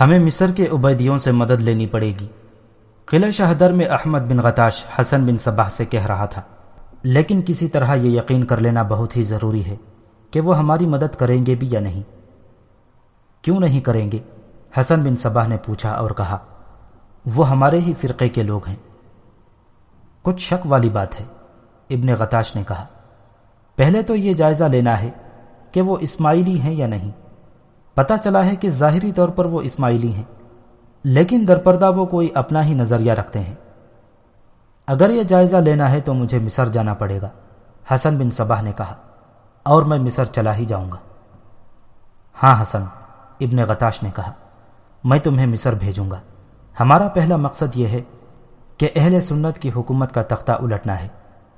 ہمیں مصر کے عبیدیوں سے مدد لینی پڑے گی۔ قلعہ شہدر میں احمد بن غتاش حسن بن صباح سے کہہ رہا تھا، لیکن کسی طرح یہ یقین کر لینا بہت ہی ضروری ہے کہ وہ ہماری مدد کریں گے بھی یا نہیں۔ کیوں نہیں کریں گے؟ حسن بن صباح نے پوچھا اور کہا، وہ ہمارے ہی فرقے کے لوگ ہیں۔ کچھ شک والی بات ہے، ابن غتاش نے کہا، پہلے تو یہ جائزہ لینا ہے کہ وہ اسماعیلی ہیں یا نہیں۔ پتہ چلا ہے کہ ظاہری طور پر وہ اسماعیلی ہیں، لیکن درپردہ وہ کوئی اپنا ہی نظریہ رکھتے ہیں۔ اگر یہ جائزہ لینا ہے تو مجھے مصر جانا پڑے گا، حسن بن صباح نے کہا، اور میں مصر چلا ہی جاؤں گا۔ ہاں حسن، ابن غتاش نے کہا، میں تمہیں مصر بھیجوں گا۔ ہمارا پہلا مقصد یہ ہے کہ اہل سنت کی حکومت کا تختہ الٹنا ہے،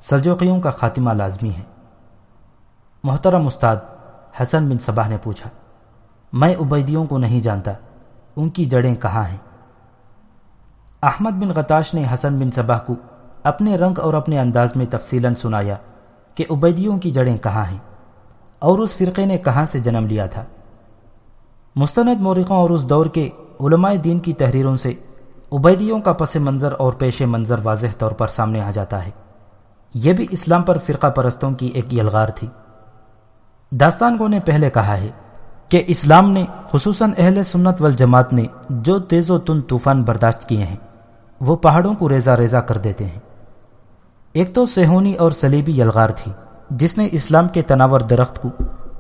سلجوقیوں کا خاتمہ لازمی ہے۔ محترم استاد، حسن بن صباح نے پوچھا میں عبیدیوں کو نہیں جانتا۔ ان کی جڑیں کہاں ہیں؟ احمد بن غتاش نے حسن بن صباح کو اپنے رنگ اور اپنے انداز میں تفصیلاً سنایا کہ عبیدیوں کی جڑیں کہاں ہیں اور اس فرقے نے کہاں سے جنم لیا تھا۔ مستند مورخوں اور اس دور کے علماء دین کی تحریروں سے عبیدیوں کا پس منظر اور پیش منظر واضح طور پر سامنے آ جاتا ہے۔ یہ بھی اسلام پر فرقہ پرستوں کی ایک یلغار تھی۔ داستان کو نے پہلے کہا ہے کہ اسلام نے، خصوصاً اہل سنت والجماعت نے، جو تیز و تن طوفان برداشت کیے ہیں، وہ پہاڑوں کو ریزہ ریزہ کر دیتے ہیں۔ ایک تو سہونی اور سلیبی یلغار تھی، جس نے اسلام کے تناور درخت کو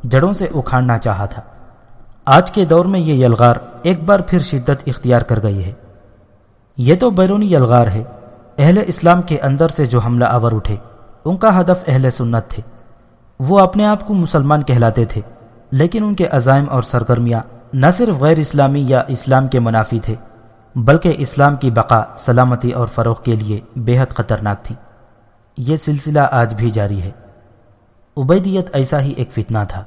جڑوں سے اکھاڑنا چاہا تھا۔ آج کے دور میں یہ یلغار ایک بار پھر شدت اختیار کر گئی ہے۔ یہ تو بیرونی یلغار ہے۔ اہل اسلام کے اندر سے جو حملہ آور اٹھے، ان کا ہدف اہل سنت تھے۔ وہ اپنے آپ کو مسلمان کہلاتے تھے۔ لیکن ان کے عزائم اور سرگرمیاں نہ صرف غیر اسلامی یا اسلام کے منافی تھے، بلکہ اسلام کی بقا، سلامتی اور فروغ کے لیے بے حد خطرناک تھی یہ سلسلہ آج بھی جاری ہے۔ عبیدیت ایسا ہی ایک فتنہ تھا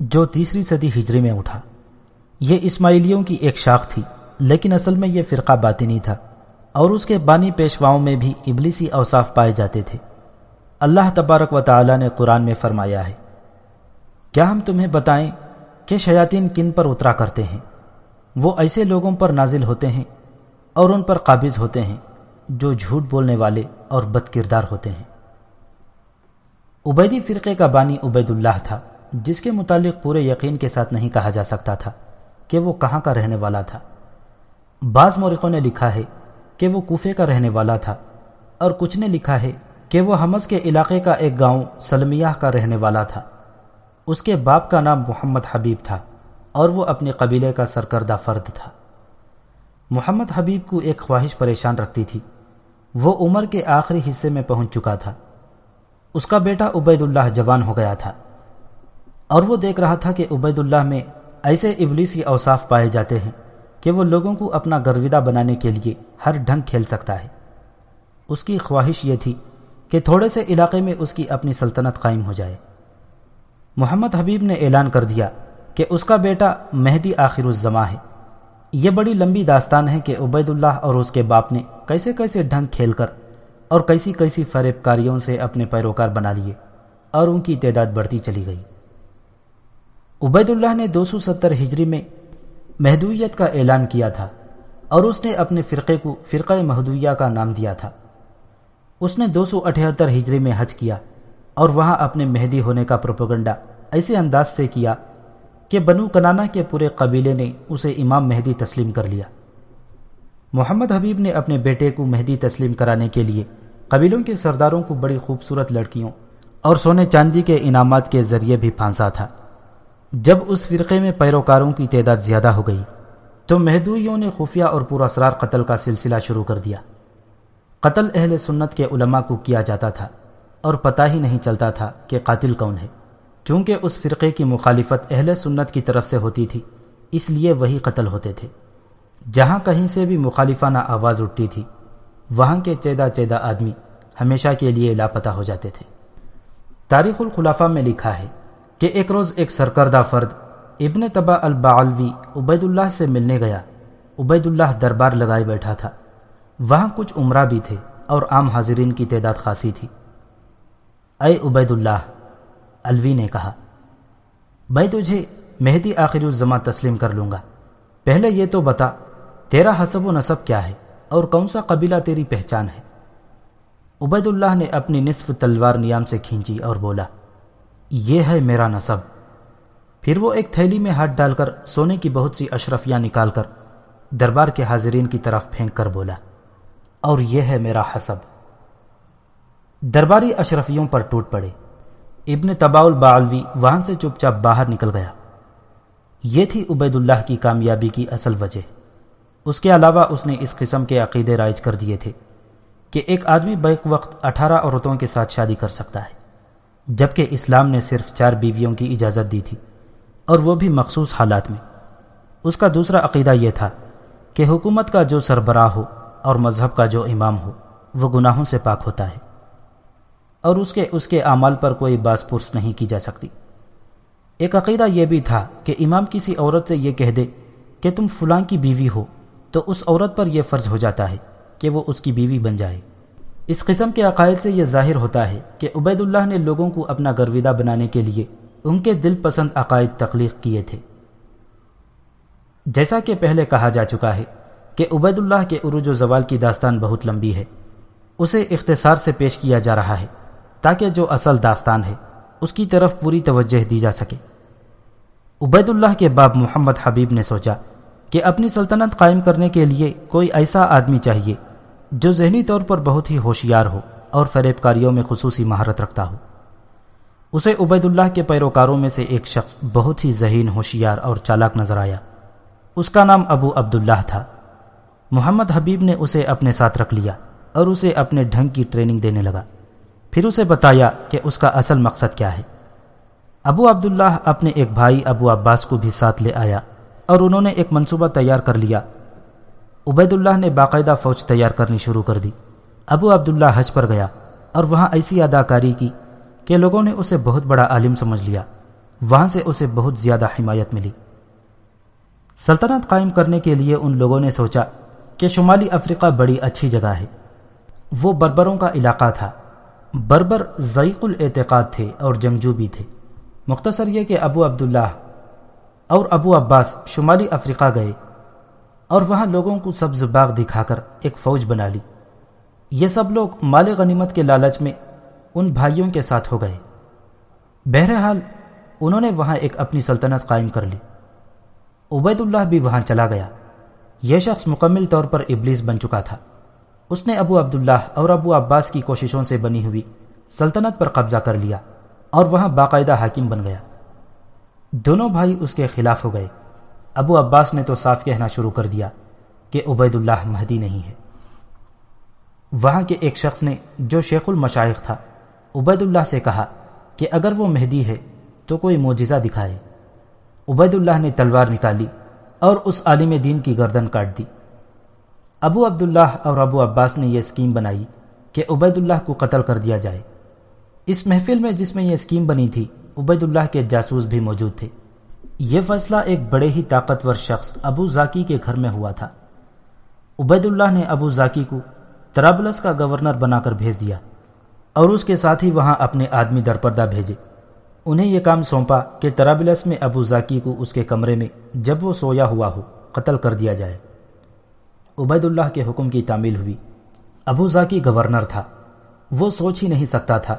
جو تیسری صدی ہجری میں اٹھا۔ یہ اسماعیلیوں کی ایک شاخ تھی، لیکن اصل میں یہ فرقہ باطنی تھا اور اس کے بانی پیشواؤں میں بھی ابلیسی اوصاف پائے جاتے تھے۔ اللہ تبارک و تعالی نے قرآن میں فرمایا ہے کیا ہم تمہیں بتائیں کہ شیاطین کن پر اترا کرتے ہیں؟ وہ ایسے لوگوں پر نازل ہوتے ہیں اور ان پر قابض ہوتے ہیں جو جھوٹ بولنے والے اور بد کردار ہوتے ہیں۔ عبیدی فرقے کا بانی عبید اللہ تھا، جس کے متعلق پورے یقین کے ساتھ نہیں کہا جا سکتا تھا کہ وہ کہاں کا رہنے والا تھا۔ بعض مورخوں نے لکھا ہے کہ وہ کوفے کا رہنے والا تھا اور کچھ نے لکھا ہے کہ وہ حمز کے علاقے کا ایک گاؤں سلمیہ کا رہنے والا تھا۔ اس کے باپ کا نام محمد حبیب تھا اور وہ اپنے قبیلے کا سرکردہ فرد تھا۔ محمد حبیب کو ایک خواہش پریشان رکھتی تھی۔ وہ عمر کے آخری حصے میں پہنچ چکا تھا۔ اس کا بیٹا عبید اللہ جوان ہو گیا تھا۔ اور وہ دیکھ رہا تھا کہ عبید اللہ میں ایسے ابلیسی اوصاف پائے جاتے ہیں کہ وہ لوگوں کو اپنا گرویدہ بنانے کے لیے ہر ڈھنگ کھیل سکتا ہے۔ اس کی خواہش یہ تھی کہ تھوڑے سے علاقے میں اس کی اپنی سلطنت قائم ہو جائے۔ محمد حبیب نے اعلان کر دیا کہ اس کا بیٹا مہدی آخر الزما ہے۔ یہ بڑی لمبی داستان ہے کہ عبید اللہ اور اس کے باپ نے کیسے کیسے ڈھنگ کھیل کر اور کیسی کیسی فریب کاریوں سے اپنے پیروکار بنا لیے اور ان کی تعداد بڑھتی چلی گئی۔ عبید اللہ نے دو سو ستر ہجری میں محدویت کا اعلان کیا تھا اور اس نے اپنے فرقے کو فرقہ محدویہ کا نام دیا تھا۔ اس نے دو سو اٹھہتر ہجری میں حج کیا۔ اور وہاں اپنے مہدی ہونے کا پروپوگنڈا ایسے انداز سے کیا کہ بنو کنانا کے پورے قبیلے نے اسے امام مہدی تسلیم کر لیا۔ محمد حبیب نے اپنے بیٹے کو مہدی تسلیم کرانے کے لیے قبیلوں کے سرداروں کو بڑی خوبصورت لڑکیوں اور سونے چاندی کے انعامات کے ذریعے بھی پھانسا تھا۔ جب اس فرقے میں پیروکاروں کی تعداد زیادہ ہو گئی، تو مہدوئیوں نے خفیہ اور پورا اسرار قتل کا سلسلہ شروع کر دیا۔ قتل اہل سنت کے علماء کو کیا جاتا تھا۔ اور پتہ ہی نہیں چلتا تھا کہ قاتل کون ہے۔ چونکہ اس فرقے کی مخالفت اہل سنت کی طرف سے ہوتی تھی، اس لیے وہی قتل ہوتے تھے۔ جہاں کہیں سے بھی مخالفانہ آواز اٹھتی تھی، وہاں کے چیدہ چیدہ آدمی ہمیشہ کے لیے لاپتہ ہو جاتے تھے۔ تاریخ الخلافہ میں لکھا ہے کہ ایک روز ایک سرکردہ فرد ابن تبا البعلوی عبید اللہ سے ملنے گیا۔ عبید اللہ دربار لگائے بیٹھا تھا۔ وہاں کچھ عمرہ بھی تھے اور عام حاضرین کی تعداد خاصی تھی۔ اے عبید اللہ الوی نے کہا، میں تجھے مہدی آخر الزما تسلیم کر لوں گا۔ پہلے یہ تو بتا، تیرا حسب و نصب کیا ہے اور کون سا قبیلہ تیری پہچان ہے؟ عبید اللہ نے اپنی نصف تلوار نیام سے کھینچی اور بولا، یہ ہے میرا نصب۔ پھر وہ ایک تھیلی میں ہاتھ ڈال کر سونے کی بہت سی اشرفیاں نکال کر دربار کے حاضرین کی طرف پھینک کر بولا، اور یہ ہے میرا حسب۔ درباری اشرفیوں پر ٹوٹ پڑے۔ ابن تباؤل بالوی وہاں سے چپ چاپ باہر نکل گیا۔ یہ تھی عبید اللہ کی کامیابی کی اصل وجہ۔ اس کے علاوہ اس نے اس قسم کے عقیدے رائج کر دیے تھے کہ ایک آدمی بیک وقت اٹھارہ عورتوں کے ساتھ شادی کر سکتا ہے، جبکہ اسلام نے صرف چار بیویوں کی اجازت دی تھی، اور وہ بھی مخصوص حالات میں۔ اس کا دوسرا عقیدہ یہ تھا کہ حکومت کا جو سربراہ ہو اور مذہب کا جو امام ہو، وہ گناہوں سے پاک ہوتا ہے۔ اور اس کے اس کے اعمال پر کوئی باس پرس نہیں کی جا سکتی۔ ایک عقیدہ یہ بھی تھا کہ امام کسی عورت سے یہ کہہ دے کہ تم فلاں کی بیوی ہو، تو اس عورت پر یہ فرض ہو جاتا ہے کہ وہ اس کی بیوی بن جائے۔ اس قسم کے عقائد سے یہ ظاہر ہوتا ہے کہ عبید اللہ نے لوگوں کو اپنا گرویدہ بنانے کے لیے ان کے دل پسند عقائد تخلیق کیے تھے۔ جیسا کہ پہلے کہا جا چکا ہے کہ عبید اللہ کے عروج و زوال کی داستان بہت لمبی ہے۔ اسے اختصار سے پیش کیا جا رہا ہے۔ تاکہ جو اصل داستان ہے، اس کی طرف پوری توجہ دی جا سکے۔ عبید اللہ کے باب محمد حبیب نے سوچا کہ اپنی سلطنت قائم کرنے کے لیے کوئی ایسا آدمی چاہیے جو ذہنی طور پر بہت ہی ہوشیار ہو اور فریب کاریوں میں خصوصی مہارت رکھتا ہو۔ اسے عبید اللہ کے پیروکاروں میں سے ایک شخص بہت ہی ذہین، ہوشیار اور چالاک نظر آیا۔ اس کا نام ابو عبداللہ تھا۔ محمد حبیب نے اسے اپنے ساتھ رکھ لیا اور اسے اپنے ڈھنگ کی ٹریننگ دینے لگا۔ پھر اسے بتایا کہ اس کا اصل مقصد کیا ہے۔ ابو عبداللہ اپنے ایک بھائی ابو عباس کو بھی ساتھ لے آیا اور انہوں نے ایک منصوبہ تیار کر لیا۔ عبید اللہ نے باقاعدہ فوج تیار کرنی شروع کر دی۔ ابو عبداللہ حج پر گیا اور وہاں ایسی اداکاری کی کہ لوگوں نے اسے بہت بڑا عالم سمجھ لیا۔ وہاں سے اسے بہت زیادہ حمایت ملی۔ سلطنت قائم کرنے کے لیے ان لوگوں نے سوچا کہ شمالی افریقہ بڑی اچھی جگہ ہے۔ وہ بربروں کا علاقہ تھا۔ بربر ضعیق الاعتقاد تھے اور جنگجو بھی تھے۔ مختصر یہ کہ ابو عبداللہ اور ابو عباس شمالی افریقہ گئے اور وہاں لوگوں کو سبز باغ دکھا کر ایک فوج بنا لی۔ یہ سب لوگ مال غنیمت کے لالچ میں ان بھائیوں کے ساتھ ہو گئے۔ بہرحال انہوں نے وہاں ایک اپنی سلطنت قائم کر لی۔ عبید اللہ بھی وہاں چلا گیا۔ یہ شخص مکمل طور پر ابلیس بن چکا تھا۔ اس نے ابو عبداللہ اور ابو عباس کی کوششوں سے بنی ہوئی سلطنت پر قبضہ کر لیا اور وہاں باقاعدہ حاکم بن گیا۔ دونوں بھائی اس کے خلاف ہو گئے۔ ابو عباس نے تو صاف کہنا شروع کر دیا کہ عبید اللہ مہدی نہیں ہے۔ وہاں کے ایک شخص نے جو شیخ المشائق تھا عبید اللہ سے کہا کہ اگر وہ مہدی ہے تو کوئی معجزہ دکھائے۔ عبید اللہ نے تلوار نکالی اور اس عالم دین کی گردن کاٹ دی۔ ابو عبداللہ اور ابو عباس نے یہ اسکیم بنائی کہ عبید اللہ کو قتل کر دیا جائے۔ اس محفل میں جس میں یہ اسکیم بنی تھی عبید اللہ کے جاسوس بھی موجود تھے۔ یہ فیصلہ ایک بڑے ہی طاقتور شخص ابو ذاکی کے گھر میں ہوا تھا۔ عبید اللہ نے ابو ذاکی کو ترابلس کا گورنر بنا کر بھیج دیا اور اس کے ساتھ ہی وہاں اپنے آدمی درپردہ بھیجے۔ انہیں یہ کام سونپا کہ ترابلس میں ابو ذاکی کو اس کے کمرے میں جب وہ سویا ہوا ہو، قتل کر دیا جائے۔ عبید اللہ کے حکم کی تعمیل ہوئی۔ ابو ذاکی گورنر تھا۔ وہ سوچ ہی نہیں سکتا تھا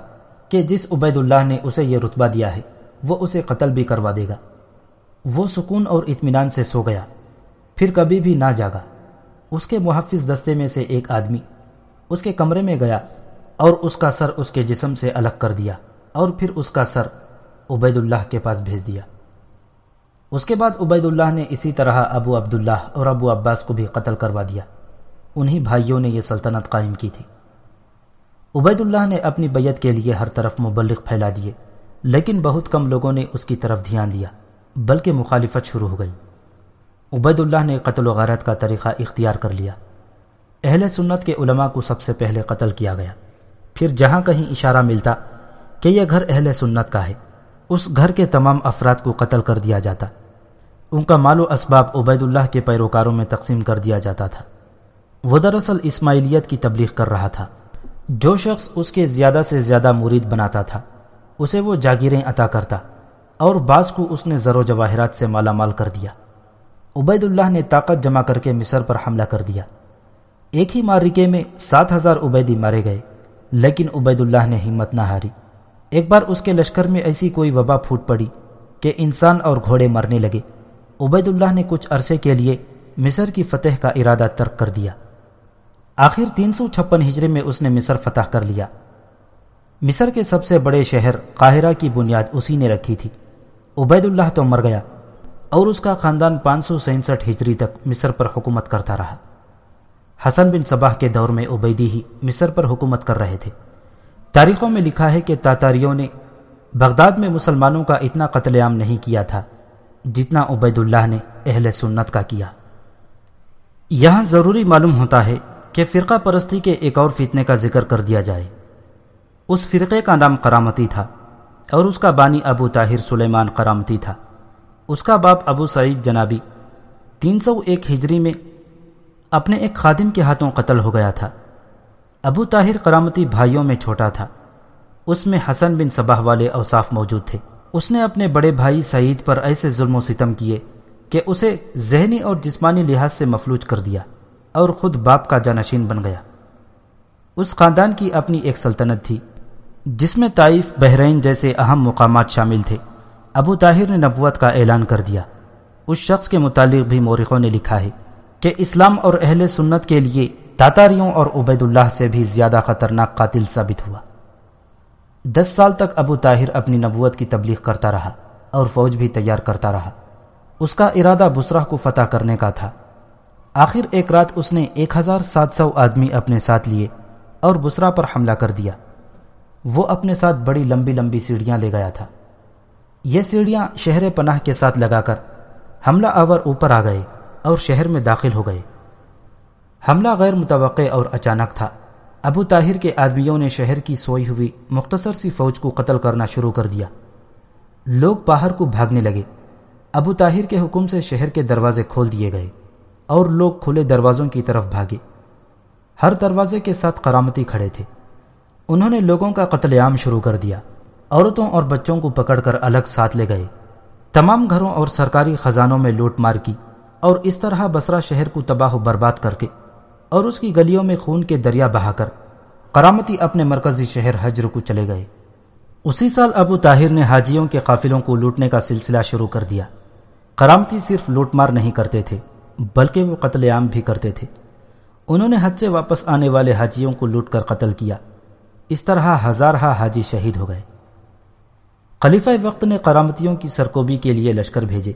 کہ جس عبید اللہ نے اسے یہ رتبہ دیا ہے، وہ اسے قتل بھی کروا دے گا۔ وہ سکون اور اطمینان سے سو گیا۔ پھر کبھی بھی نہ جاگا۔ اس کے محفظ دستے میں سے ایک آدمی اس کے کمرے میں گیا اور اس کا سر اس کے جسم سے الگ کر دیا اور پھر اس کا سر عبید اللہ کے پاس بھیج دیا۔ اس کے بعد عبید اللہ نے اسی طرح ابو عبداللہ اور ابو عباس کو بھی قتل کروا دیا۔ انہی بھائیوں نے یہ سلطنت قائم کی تھی۔ عبید اللہ نے اپنی بیت کے لیے ہر طرف مبلغ پھیلا دیے، لیکن بہت کم لوگوں نے اس کی طرف دھیان دیا، بلکہ مخالفت شروع ہو گئی۔ عبید اللہ نے قتل و غارت کا طریقہ اختیار کر لیا۔ اہل سنت کے علماء کو سب سے پہلے قتل کیا گیا۔ پھر جہاں کہیں اشارہ ملتا کہ یہ گھر اہل سنت کا ہے۔ اس گھر کے تمام افراد کو قتل کر دیا جاتا۔ ان کا مال و اسباب عبید اللہ کے پیروکاروں میں تقسیم کر دیا جاتا تھا۔ وہ دراصل اسماعیلیت کی تبلیغ کر رہا تھا۔ جو شخص اس کے زیادہ سے زیادہ مرید بناتا تھا، اسے وہ جاگیریں عطا کرتا اور بعض کو اس نے زر و جواہرات سے مالا مال کر دیا۔ عبید اللہ نے طاقت جمع کر کے مصر پر حملہ کر دیا۔ ایک ہی مارکے میں سات ہزار عبیدی مارے گئے، لیکن عبید اللہ نے ہمت نہ ہاری۔ ایک بار اس کے لشکر میں ایسی کوئی وبا پھوٹ پڑی کہ انسان اور گھوڑے مرنے لگے۔ عبید اللہ نے کچھ عرصے کے لیے مصر کی فتح کا ارادہ ترک کر دیا۔ آخر تین سو چھپن ہجرے میں اس نے مصر فتح کر لیا۔ مصر کے سب سے بڑے شہر قاہرہ کی بنیاد اسی نے رکھی تھی۔ عبید اللہ تو مر گیا اور اس کا خاندان پانچ سو سینسٹھ ہجری تک مصر پر حکومت کرتا رہا۔ حسن بن صباح کے دور میں عبیدی ہی مصر پر حکومت کر رہے تھے۔ تاریخوں میں لکھا ہے کہ تاتاریوں نے بغداد میں مسلمانوں کا اتنا قتل عام نہیں کیا تھا جتنا عبید اللہ نے اہل سنت کا کیا۔ یہاں ضروری معلوم ہوتا ہے کہ فرقہ پرستی کے ایک اور فتنے کا ذکر کر دیا جائے۔ اس فرقے کا نام کرامتی تھا اور اس کا بانی ابو طاہر سلیمان کرامتی تھا۔ اس کا باپ ابو سعید جنابی تین سو ایک ہجری میں اپنے ایک خادم کے ہاتھوں قتل ہو گیا تھا۔ ابو طاہر کرامتی بھائیوں میں چھوٹا تھا۔ اس میں حسن بن صباح والے اوصاف موجود تھے۔ اس نے اپنے بڑے بھائی سعید پر ایسے ظلم و ستم کیے کہ اسے ذہنی اور جسمانی لحاظ سے مفلوج کر دیا اور خود باپ کا جانشین بن گیا۔ اس خاندان کی اپنی ایک سلطنت تھی، جس میں طائف، بحرین جیسے اہم مقامات شامل تھے۔ ابو طاہر نے نبوت کا اعلان کر دیا۔ اس شخص کے متعلق بھی مورخوں نے لکھا ہے کہ اسلام اور اہل سنت کے لیے تاتاریوں اور عبید اللہ سے بھی زیادہ خطرناک قاتل ثابت ہوا۔ دس سال تک ابو طاہر اپنی نبوت کی تبلیغ کرتا رہا اور فوج بھی تیار کرتا رہا۔ اس کا ارادہ بسرا کو فتح کرنے کا تھا۔ آخر ایک رات اس نے ایک ہزار سات سو آدمی اپنے ساتھ لیے اور بسرا پر حملہ کر دیا۔ وہ اپنے ساتھ بڑی لمبی لمبی سیڑھیاں لے گیا تھا۔ یہ سیڑھیاں شہر پناہ کے ساتھ لگا کر حملہ آور اوپر آ گئے اور شہر میں داخل ہو گئے۔ حملہ غیر متوقع اور اچانک تھا۔ ابو طاہر کے آدمیوں نے شہر کی سوئی ہوئی مختصر سی فوج کو قتل کرنا شروع کر دیا۔ لوگ باہر کو بھاگنے لگے۔ ابو طاہر کے حکم سے شہر کے دروازے کھول دیے گئے اور لوگ کھلے دروازوں کی طرف بھاگے۔ ہر دروازے کے ساتھ کرامتی کھڑے تھے۔ انہوں نے لوگوں کا قتل عام شروع کر دیا۔ عورتوں اور بچوں کو پکڑ کر الگ ساتھ لے گئے۔ تمام گھروں اور سرکاری خزانوں میں لوٹ مار کی اور اس طرح بسرا شہر کو تباہ و برباد کر کے اور اس کی گلیوں میں خون کے دریا بہا کر کرامتی اپنے مرکزی شہر حجر کو چلے گئے۔ اسی سال ابو طاہر نے حاجیوں کے قافلوں کو لوٹنے کا سلسلہ شروع کر دیا۔ کرامتی صرف لوٹ مار نہیں کرتے تھے، بلکہ وہ قتل عام بھی کرتے تھے۔ انہوں نے حج سے واپس آنے والے حاجیوں کو لوٹ کر قتل کیا۔ اس طرح ہزارہ حاجی شہید ہو گئے۔ خلیفہ وقت نے کرامتیوں کی سرکوبی کے لیے لشکر بھیجے۔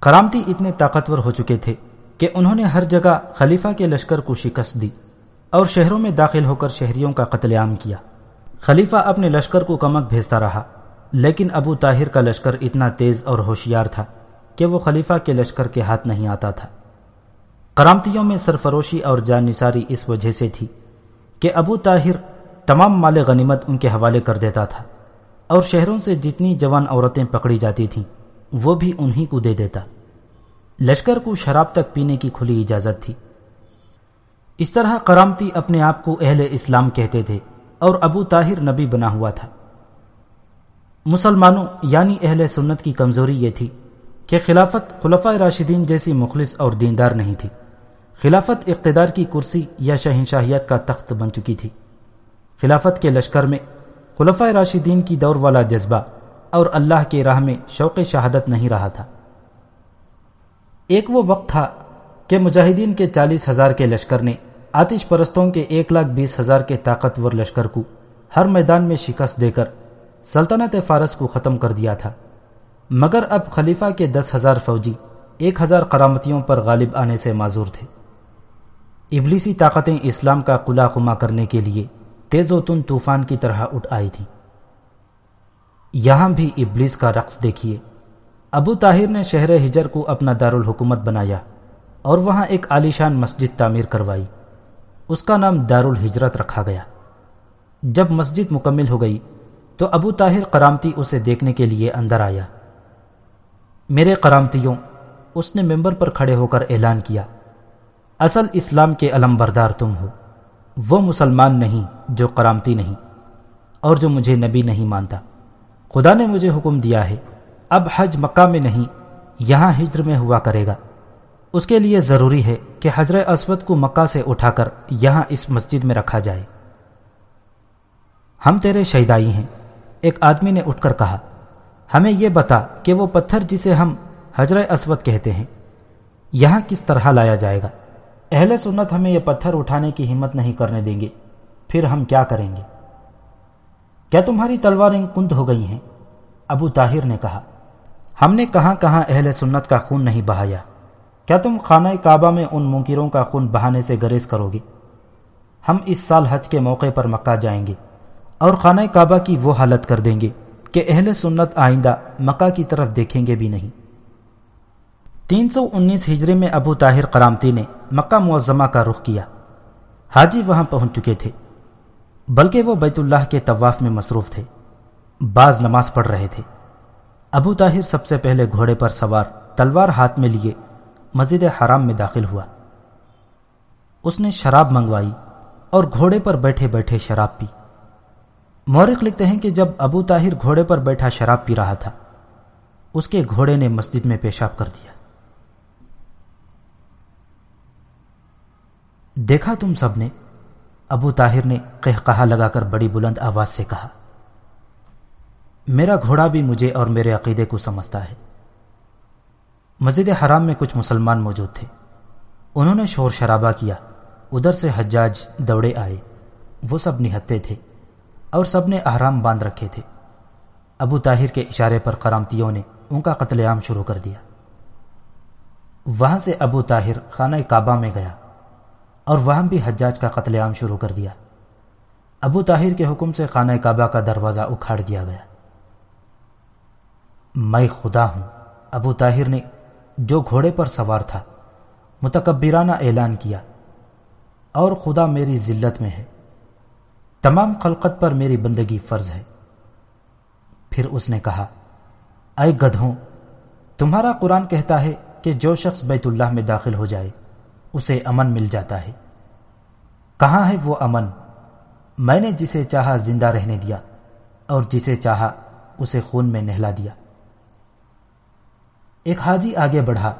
کرامتی اتنے طاقتور ہو چکے تھے کہ انہوں نے ہر جگہ خلیفہ کے لشکر کو شکست دی اور شہروں میں داخل ہو کر شہریوں کا قتل عام کیا۔ خلیفہ اپنے لشکر کو کمک بھیجتا رہا، لیکن ابو طاہر کا لشکر اتنا تیز اور ہوشیار تھا کہ وہ خلیفہ کے لشکر کے ہاتھ نہیں آتا تھا۔ کرامتیوں میں سرفروشی اور جان نثاری اس وجہ سے تھی کہ ابو طاہر تمام مال غنیمت ان کے حوالے کر دیتا تھا اور شہروں سے جتنی جوان عورتیں پکڑی جاتی تھیں، وہ بھی انہی کو دے دیتا۔ لشکر کو شراب تک پینے کی کھلی اجازت تھی۔ اس طرح کرامتی اپنے آپ کو اہل اسلام کہتے تھے اور ابو طاہر نبی بنا ہوا تھا۔ مسلمانوں یعنی اہل سنت کی کمزوری یہ تھی کہ خلافت خلفۂ راشدین جیسی مخلص اور دیندار نہیں تھی۔ خلافت اقتدار کی کرسی یا شہنشاہیت کا تخت بن چکی تھی۔ خلافت کے لشکر میں خلفۂ راشدین کی دور والا جذبہ اور اللہ کے راہ میں شوق شہادت نہیں رہا تھا۔ ایک وہ وقت تھا کہ مجاہدین کے چالیس ہزار کے لشکر نے آتش پرستوں کے ایک لاکھ بیس ہزار کے طاقتور لشکر کو ہر میدان میں شکست دے کر سلطنت فارس کو ختم کر دیا تھا۔ مگر اب خلیفہ کے دس ہزار فوجی ایک ہزار کرامتیوں پر غالب آنے سے معذور تھے۔ ابلیسی طاقتیں اسلام کا قلع قما کرنے کے لیے تیز و تن طوفان کی طرح اٹھ آئی تھیں۔ یہاں بھی ابلیس کا رقص دیکھیے۔ ابو طاہر نے شہر ہجر کو اپنا دارالحکومت بنایا اور وہاں ایک عالیشان مسجد تعمیر کروائی۔ اس کا نام دار الحجرت رکھا گیا۔ جب مسجد مکمل ہو گئی تو ابو طاہر کرامتی اسے دیکھنے کے لیے اندر آیا۔ میرے کرامتیوں اس نے ممبر پر کھڑے ہو کر اعلان کیا۔ اصل اسلام کے علم بردار تم ہو۔ وہ مسلمان نہیں جو کرامتی نہیں اور جو مجھے نبی نہیں مانتا۔ خدا نے مجھے حکم دیا ہے اب حج مکہ میں نہیں، یہاں ہجر میں ہوا کرے گا۔ اس کے لیے ضروری ہے کہ حضر اسود کو مکہ سے اٹھا کر یہاں اس مسجد میں رکھا جائے۔ ہم تیرے شہدائی ہیں۔ ایک آدمی نے اٹھ کر کہا، ہمیں یہ بتا کہ وہ پتھر جسے ہم حضر اسود کہتے ہیں، یہاں کس طرح لایا جائے گا؟ اہل سنت ہمیں یہ پتھر اٹھانے کی ہمت نہیں کرنے دیں گے۔ پھر ہم کیا کریں گے؟ کیا تمہاری تلواریں کند ہو گئی ہیں؟ ابو طاہر نے کہا ہم نے کہاں کہاں اہل سنت کا خون نہیں بہایا۔ کیا تم خانہ کعبہ میں ان منکروں کا خون بہانے سے گریز کرو گے؟ ہم اس سال حج کے موقع پر مکہ جائیں گے اور خانہ کعبہ کی وہ حالت کر دیں گے کہ اہل سنت آئندہ مکہ کی طرف دیکھیں گے بھی نہیں۔ تین سو انیس ہجری میں ابو طاہر کرامتی نے مکہ معظمہ کا رخ کیا۔ حاجی وہاں پہنچ چکے تھے، بلکہ وہ بیت اللہ کے طواف میں مصروف تھے۔ بعض نماز پڑھ رہے تھے۔ ابو طاہر سب سے پہلے گھوڑے پر سوار تلوار ہاتھ میں لیے مسجد حرام میں داخل ہوا۔ اس نے شراب منگوائی اور گھوڑے پر بیٹھے بیٹھے شراب پی۔ مورخ لکھتے ہیں کہ جب ابو طاہر گھوڑے پر بیٹھا شراب پی رہا تھا، اس کے گھوڑے نے مسجد میں پیشاب کر دیا۔ دیکھا تم سب نے؟ ابو طاہر نے کہا لگا کر بڑی بلند آواز سے کہا۔ میرا گھوڑا بھی مجھے اور میرے عقیدے کو سمجھتا ہے۔ مسجد حرام میں کچھ مسلمان موجود تھے۔ انہوں نے شور شرابہ کیا۔ ادھر سے حجاج دوڑے آئے۔ وہ سب نہتے تھے اور سب نے احرام باندھ رکھے تھے۔ ابو طاہر کے اشارے پر کرامتیوں نے ان کا قتل عام شروع کر دیا۔ وہاں سے ابو طاہر خانہ کعبہ میں گیا اور وہاں بھی حجاج کا قتل عام شروع کر دیا۔ ابو طاہر کے حکم سے خانہ کعبہ کا دروازہ اکھاڑ دیا گیا۔ میں خدا ہوں۔ ابو طاہر نے جو گھوڑے پر سوار تھا، متکبرانہ اعلان کیا، اور خدا میری ذلت میں ہے۔ تمام خلقت پر میری بندگی فرض ہے۔ پھر اس نے کہا، اے گدھوں، تمہارا قرآن کہتا ہے کہ جو شخص بیت اللہ میں داخل ہو جائے، اسے امن مل جاتا ہے۔ کہاں ہے وہ امن؟ میں نے جسے چاہا زندہ رہنے دیا، اور جسے چاہا اسے خون میں نہلا دیا۔ ایک حاجی آگے بڑھا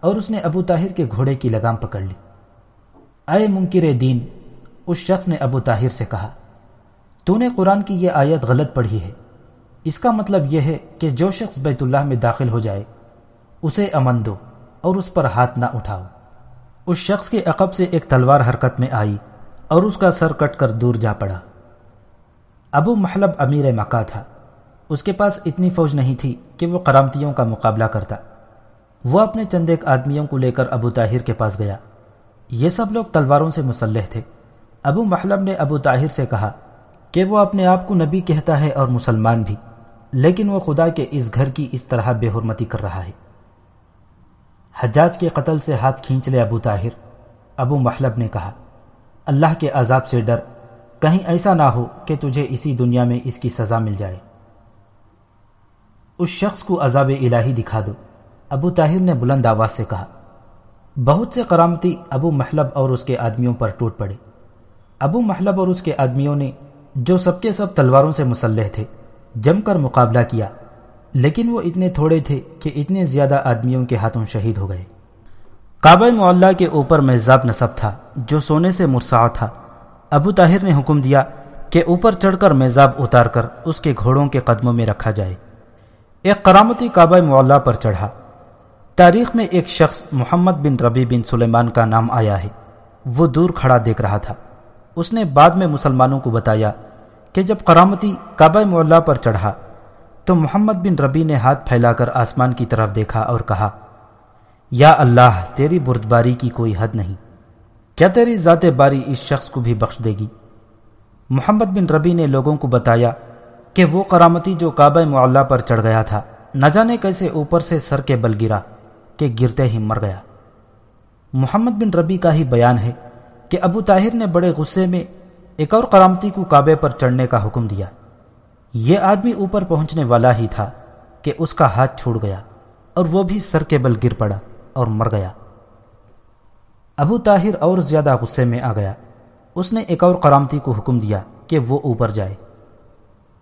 اور اس نے ابو طاہر کے گھوڑے کی لگام پکڑ لی۔ اے منکر دین، اس شخص نے ابو طاہر سے کہا، تو نے قرآن کی یہ آیت غلط پڑھی ہے۔ اس کا مطلب یہ ہے کہ جو شخص بیت اللہ میں داخل ہو جائے، اسے امن دو اور اس پر ہاتھ نہ اٹھاؤ۔ اس شخص کے عقب سے ایک تلوار حرکت میں آئی اور اس کا سر کٹ کر دور جا پڑا۔ ابو محلب امیر مکہ تھا۔ اس کے پاس اتنی فوج نہیں تھی کہ وہ کرامتیوں کا مقابلہ کرتا۔ وہ اپنے چند ایک آدمیوں کو لے کر ابو طاہر کے پاس گیا۔ یہ سب لوگ تلواروں سے مسلح تھے۔ ابو محلب نے ابو طاہر سے کہا کہ وہ اپنے آپ کو نبی کہتا ہے اور مسلمان بھی، لیکن وہ خدا کے اس گھر کی اس طرح بے حرمتی کر رہا ہے۔ حجاج کے قتل سے ہاتھ کھینچ لے ابو طاہر، ابو محلب نے کہا، اللہ کے عذاب سے ڈر، کہیں ایسا نہ ہو کہ تجھے اسی دنیا میں اس کی سزا مل جائے۔ اس شخص کو عذاب الہی دکھا دو۔ ابو طاہر نے بلند آواز سے کہا، بہت سے کرامتی ابو محلب اور اس کے آدمیوں پر ٹوٹ پڑے۔ ابو محلب اور اس کے آدمیوں نے جو سب کے سب تلواروں سے مسلح تھے، جم کر مقابلہ کیا۔ لیکن وہ اتنے تھوڑے تھے کہ اتنے زیادہ آدمیوں کے ہاتھوں شہید ہو گئے۔ کعبہ معلّہ کے اوپر میزاب نصب تھا، جو سونے سے مرسا تھا۔ ابو طاہر نے حکم دیا کہ اوپر چڑھ کر میزاب اتار کر اس کے گھوڑوں کے قدموں میں رکھا جائے۔ ایک کرامتی کعبہ معلّہ پر چڑھا۔ تاریخ میں ایک شخص محمد بن ربی بن سلیمان کا نام آیا ہے۔ وہ دور کھڑا دیکھ رہا تھا۔ اس نے بعد میں مسلمانوں کو بتایا کہ جب کرامتی کعبہ معلّہ پر چڑھا تو محمد بن ربی نے ہاتھ پھیلا کر آسمان کی طرف دیکھا اور کہا، یا اللہ، تیری بردباری کی کوئی حد نہیں۔ کیا تیری ذات باری اس شخص کو بھی بخش دے گی؟ محمد بن ربی نے لوگوں کو بتایا کہ وہ کرامتی جو کعبہ معلّہ پر چڑھ گیا تھا، نہ جانے کیسے اوپر سے سر کے بل گرا کہ گرتے ہی مر گیا۔ محمد بن ربی کا ہی بیان ہے کہ ابو طاہر نے بڑے غصے میں ایک اور کرامتی کو کعبے پر چڑھنے کا حکم دیا۔ یہ آدمی اوپر پہنچنے والا ہی تھا کہ اس کا ہاتھ چھوڑ گیا اور وہ بھی سر کے بل گر پڑا اور مر گیا۔ ابو طاہر اور زیادہ غصے میں آ گیا۔ اس نے ایک اور کرامتی کو حکم دیا کہ وہ اوپر جائے۔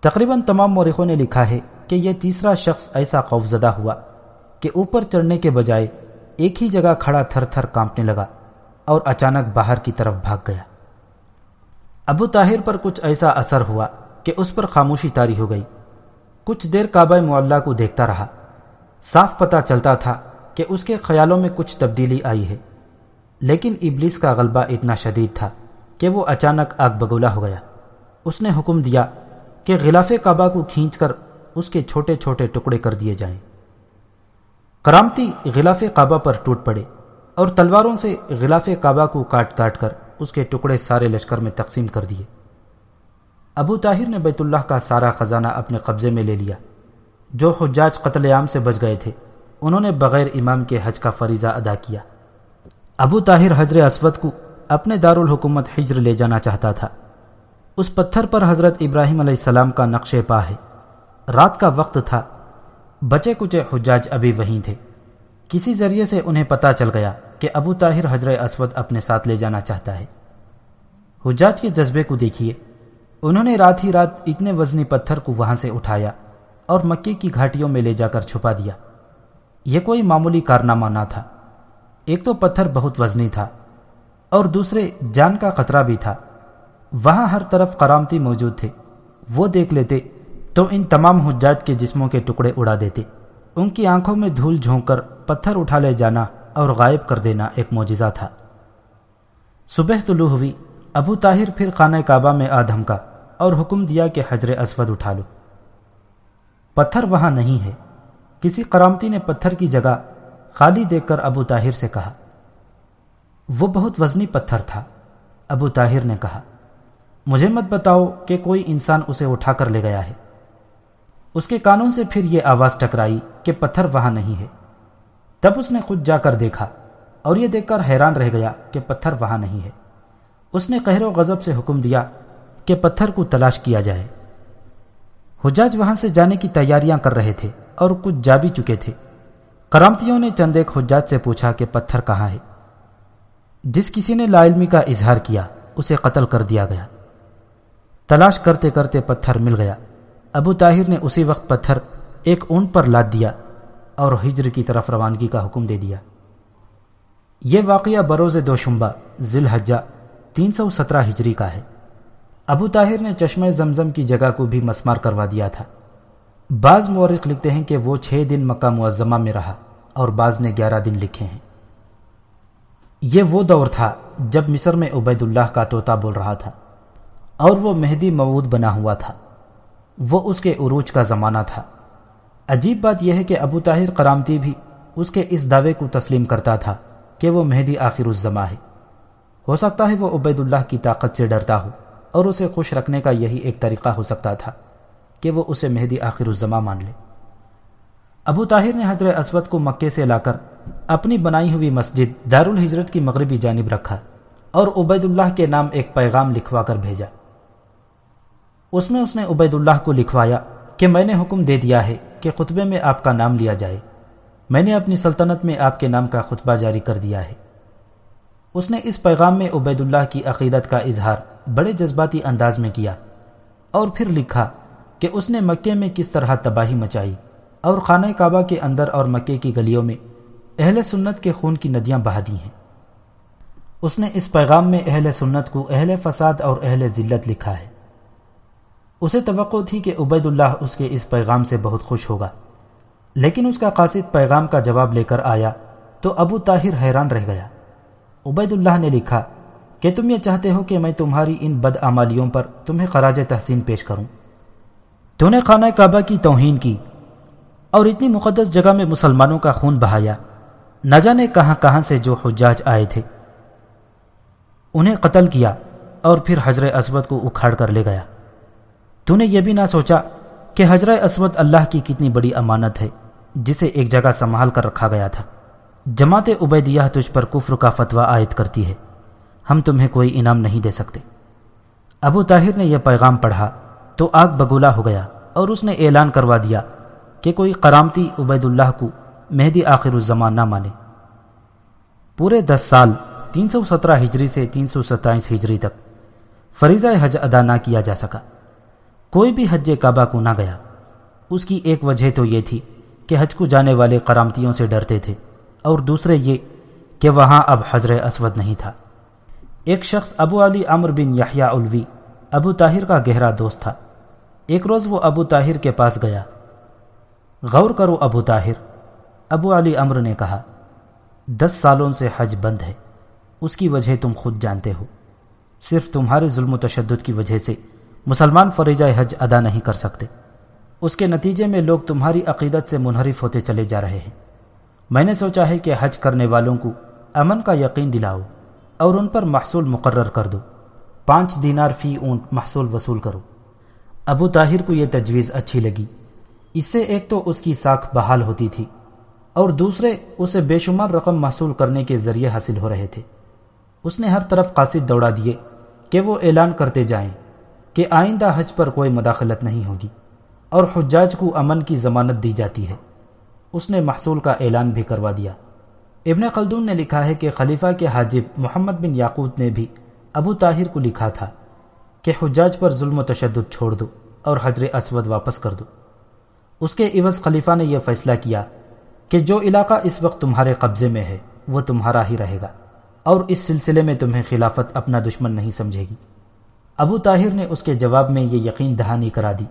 تقریباً تمام مورخوں نے لکھا ہے کہ یہ تیسرا شخص ایسا خوفزدہ ہوا کہ اوپر چڑھنے کے بجائے ایک ہی جگہ کھڑا تھر تھر کانپنے لگا اور اچانک باہر کی طرف بھاگ گیا۔ ابو طاہر پر کچھ ایسا اثر ہوا کہ اس پر خاموشی تاری ہو گئی۔ کچھ دیر کعبہ معلّہ کو دیکھتا رہا۔ صاف پتہ چلتا تھا کہ اس کے خیالوں میں کچھ تبدیلی آئی ہے۔ لیکن ابلیس کا غلبہ اتنا شدید تھا کہ وہ اچانک آگ بگولا ہو گیا۔ اس نے حکم دیا کہ غلاف کعبہ کو کھینچ کر اس کے چھوٹے چھوٹے ٹکڑے کر دیے جائیں۔ کرامتی غلاف کعبہ پر ٹوٹ پڑے اور تلواروں سے غلاف کعبہ کو کاٹ کاٹ کر اس کے ٹکڑے سارے لشکر میں تقسیم کر دیے۔ ابو طاہر نے بیت اللہ کا سارا خزانہ اپنے قبضے میں لے لیا۔ جو حجاج قتل عام سے بچ گئے تھے، انہوں نے بغیر امام کے حج کا فریضہ ادا کیا۔ ابو طاہر حضر اسود کو اپنے دارالحکومت ہجر لے جانا چاہتا تھا۔ اس پتھر پر حضرت ابراہیم علیہ السلام کا نقش پا ہے۔ رات کا وقت تھا۔ بچے کچے حجاج ابھی وہیں تھے۔ کسی ذریعے سے انہیں پتا چل گیا کہ ابو طاہر حضر اسود اپنے ساتھ لے جانا چاہتا ہے۔ حجاج کے جذبے کو دیکھیے۔ انہوں نے رات ہی رات اتنے وزنی پتھر کو وہاں سے اٹھایا اور مکے کی گھاٹیوں میں لے جا کر چھپا دیا۔ یہ کوئی معمولی کارنامہ نہ تھا۔ ایک تو پتھر بہت وزنی تھا اور دوسرے جان کا خطرہ بھی تھا۔ وہاں ہر طرف کرامتی موجود تھے۔ وہ دیکھ لیتے تو ان تمام حجاج کے جسموں کے ٹکڑے اڑا دیتے۔ ان کی آنکھوں میں دھول جھونک کر پتھر اٹھا لے جانا اور غائب کر دینا ایک معجزہ تھا۔ صبح طلوع ہوئی، ابو طاہر پھر خانہ کعبہ میں آدھم کا اور حکم دیا کہ حجر اسود اٹھا لو۔ پتھر وہاں نہیں ہے۔ کسی کرامتی نے پتھر کی جگہ خالی دیکھ کر ابو طاہر سے کہا، وہ بہت وزنی پتھر تھا، ابو طاہر نے کہا۔ مجھے مت بتاؤ کہ کوئی انسان اسے اٹھا کر لے گیا ہے۔ اس کے کانوں سے پھر یہ آواز ٹکرائی کہ پتھر وہاں نہیں ہے۔ تب اس نے خود جا کر دیکھا اور یہ دیکھ کر حیران رہ گیا کہ پتھر وہاں نہیں ہے۔ اس نے قہر و غضب سے حکم دیا کہ پتھر کو تلاش کیا جائے۔ حجاج وہاں سے جانے کی تیاریاں کر رہے تھے اور کچھ جا بھی چکے تھے۔ کرامتیوں نے چند ایک حجاج سے پوچھا کہ پتھر کہاں ہے؟ جس کسی نے لا علمی کا اظہار کیا، اسے قتل کر دیا گیا۔ تلاش کرتے کرتے پتھر مل گیا۔ ابو طاہر نے اسی وقت پتھر ایک اونٹ پر لاد دیا اور ہجر کی طرف روانگی کا حکم دے دیا۔ یہ واقعہ بروز دوشمبا ذیل حجہ تین سو سترہ ہجری کا ہے۔ ابو طاہر نے چشمہ زمزم کی جگہ کو بھی مسمار کروا دیا تھا۔ بعض مورخ لکھتے ہیں کہ وہ چھ دن مکہ معظمہ میں رہا اور بعض نے گیارہ دن لکھے ہیں۔ یہ وہ دور تھا جب مصر میں عبید اللہ کا طوطا بول رہا تھا۔ اور وہ مہدی مود بنا ہوا تھا۔ وہ اس کے عروج کا زمانہ تھا۔ عجیب بات یہ ہے کہ ابو طاہر کرامتی بھی اس کے اس دعوے کو تسلیم کرتا تھا کہ وہ مہدی آخر الزما ہے۔ ہو سکتا ہے وہ عبید اللہ کی طاقت سے ڈرتا ہو اور اسے خوش رکھنے کا یہی ایک طریقہ ہو سکتا تھا کہ وہ اسے مہدی آخر الزما مان لے۔ ابو طاہر نے حضرت اسود کو مکے سے لا کر اپنی بنائی ہوئی مسجد دار الحجرت کی مغربی جانب رکھا اور عبید اللہ کے نام ایک پیغام لکھوا کر بھیجا۔ اس میں اس نے عبید اللہ کو لکھوایا کہ میں نے حکم دے دیا ہے کہ خطبے میں آپ کا نام لیا جائے۔ میں نے اپنی سلطنت میں آپ کے نام کا خطبہ جاری کر دیا ہے۔ اس نے اس پیغام میں عبید اللہ کی عقیدت کا اظہار بڑے جذباتی انداز میں کیا اور پھر لکھا کہ اس نے مکے میں کس طرح تباہی مچائی اور خانہ کعبہ کے اندر اور مکے کی گلیوں میں اہل سنت کے خون کی ندیاں بہا دی ہیں۔ اس نے اس پیغام میں اہل سنت کو اہل فساد اور اہل ذلت لکھا ہے۔ اسے توقع تھی کہ عبید اللہ اس کے اس پیغام سے بہت خوش ہوگا۔ لیکن اس کا قاصد پیغام کا جواب لے کر آیا تو ابو طاہر حیران رہ گیا۔ عبید اللہ نے لکھا، کہ تم یہ چاہتے ہو کہ میں تمہاری ان بد آمالیوں پر تمہیں خراج تحسین پیش کروں۔ تو نے خانہ کعبہ کی توہین کی اور اتنی مقدس جگہ میں مسلمانوں کا خون بہایا۔ نہ جانے کہاں کہاں سے جو حجاج آئے تھے۔ انہیں قتل کیا اور پھر حضر اسود کو اکھاڑ کر لے گیا۔ تو نے یہ بھی نہ سوچا کہ حضر اسود اللہ کی کتنی بڑی امانت ہے، جسے ایک جگہ سنبھال کر رکھا گیا تھا۔ جماعت عبیدیہ تجھ پر کفر کا فتویٰ عائد کرتی ہے۔ ہم تمہیں کوئی انعام نہیں دے سکتے۔ ابو طاہر نے یہ پیغام پڑھا تو آگ بگولا ہو گیا اور اس نے اعلان کروا دیا کہ کوئی کرامتی عبید اللہ کو مہدی آخر الزمان نہ مانے۔ پورے دس سال، تین سو سترہ ہجری سے تین سو ستائیس ہجری تک فریضہ حج ادا نہ کیا جا سکا۔ کوئی بھی حج کعبہ کو نہ گیا۔ اس کی ایک وجہ تو یہ تھی کہ حج کو جانے والے کرامتیوں سے ڈرتے تھے، اور دوسرے یہ کہ وہاں اب حضر اسود نہیں تھا۔ ایک شخص ابو علی عمر بن یحییٰ الوی ابو طاہر کا گہرا دوست تھا۔ ایک روز وہ ابو طاہر کے پاس گیا۔ غور کرو ابو طاہر، ابو علی امر نے کہا، دس سالوں سے حج بند ہے، اس کی وجہ تم خود جانتے ہو۔ صرف تمہارے ظلم و تشدد کی وجہ سے مسلمان فریضہ حج ادا نہیں کر سکتے۔ اس کے نتیجے میں لوگ تمہاری عقیدت سے منحرف ہوتے چلے جا رہے ہیں۔ میں نے سوچا ہے کہ حج کرنے والوں کو امن کا یقین دلاؤ اور ان پر محصول مقرر کر دو۔ پانچ دینار فی اونٹ محصول وصول کرو۔ ابو طاہر کو یہ تجویز اچھی لگی۔ اس سے ایک تو اس کی ساکھ بحال ہوتی تھی اور دوسرے اسے بے شمار رقم محصول کرنے کے ذریعے حاصل ہو رہے تھے۔ اس نے ہر طرف قاصد دوڑا دیے کہ وہ اعلان کرتے جائیں۔ کہ آئندہ حج پر کوئی مداخلت نہیں ہوگی اور حجاج کو امن کی ضمانت دی جاتی ہے۔ اس نے محصول کا اعلان بھی کروا دیا۔ ابن خلدون نے لکھا ہے کہ خلیفہ کے حاجب محمد بن یاقوت نے بھی ابو طاہر کو لکھا تھا کہ حجاج پر ظلم و تشدد چھوڑ دو اور حجر اسود واپس کر دو۔ اس کے عوض خلیفہ نے یہ فیصلہ کیا کہ جو علاقہ اس وقت تمہارے قبضے میں ہے، وہ تمہارا ہی رہے گا اور اس سلسلے میں تمہیں خلافت اپنا دشمن نہیں سمجھے گی۔ ابو طاہر نے اس کے جواب میں یہ یقین دہانی کرا دی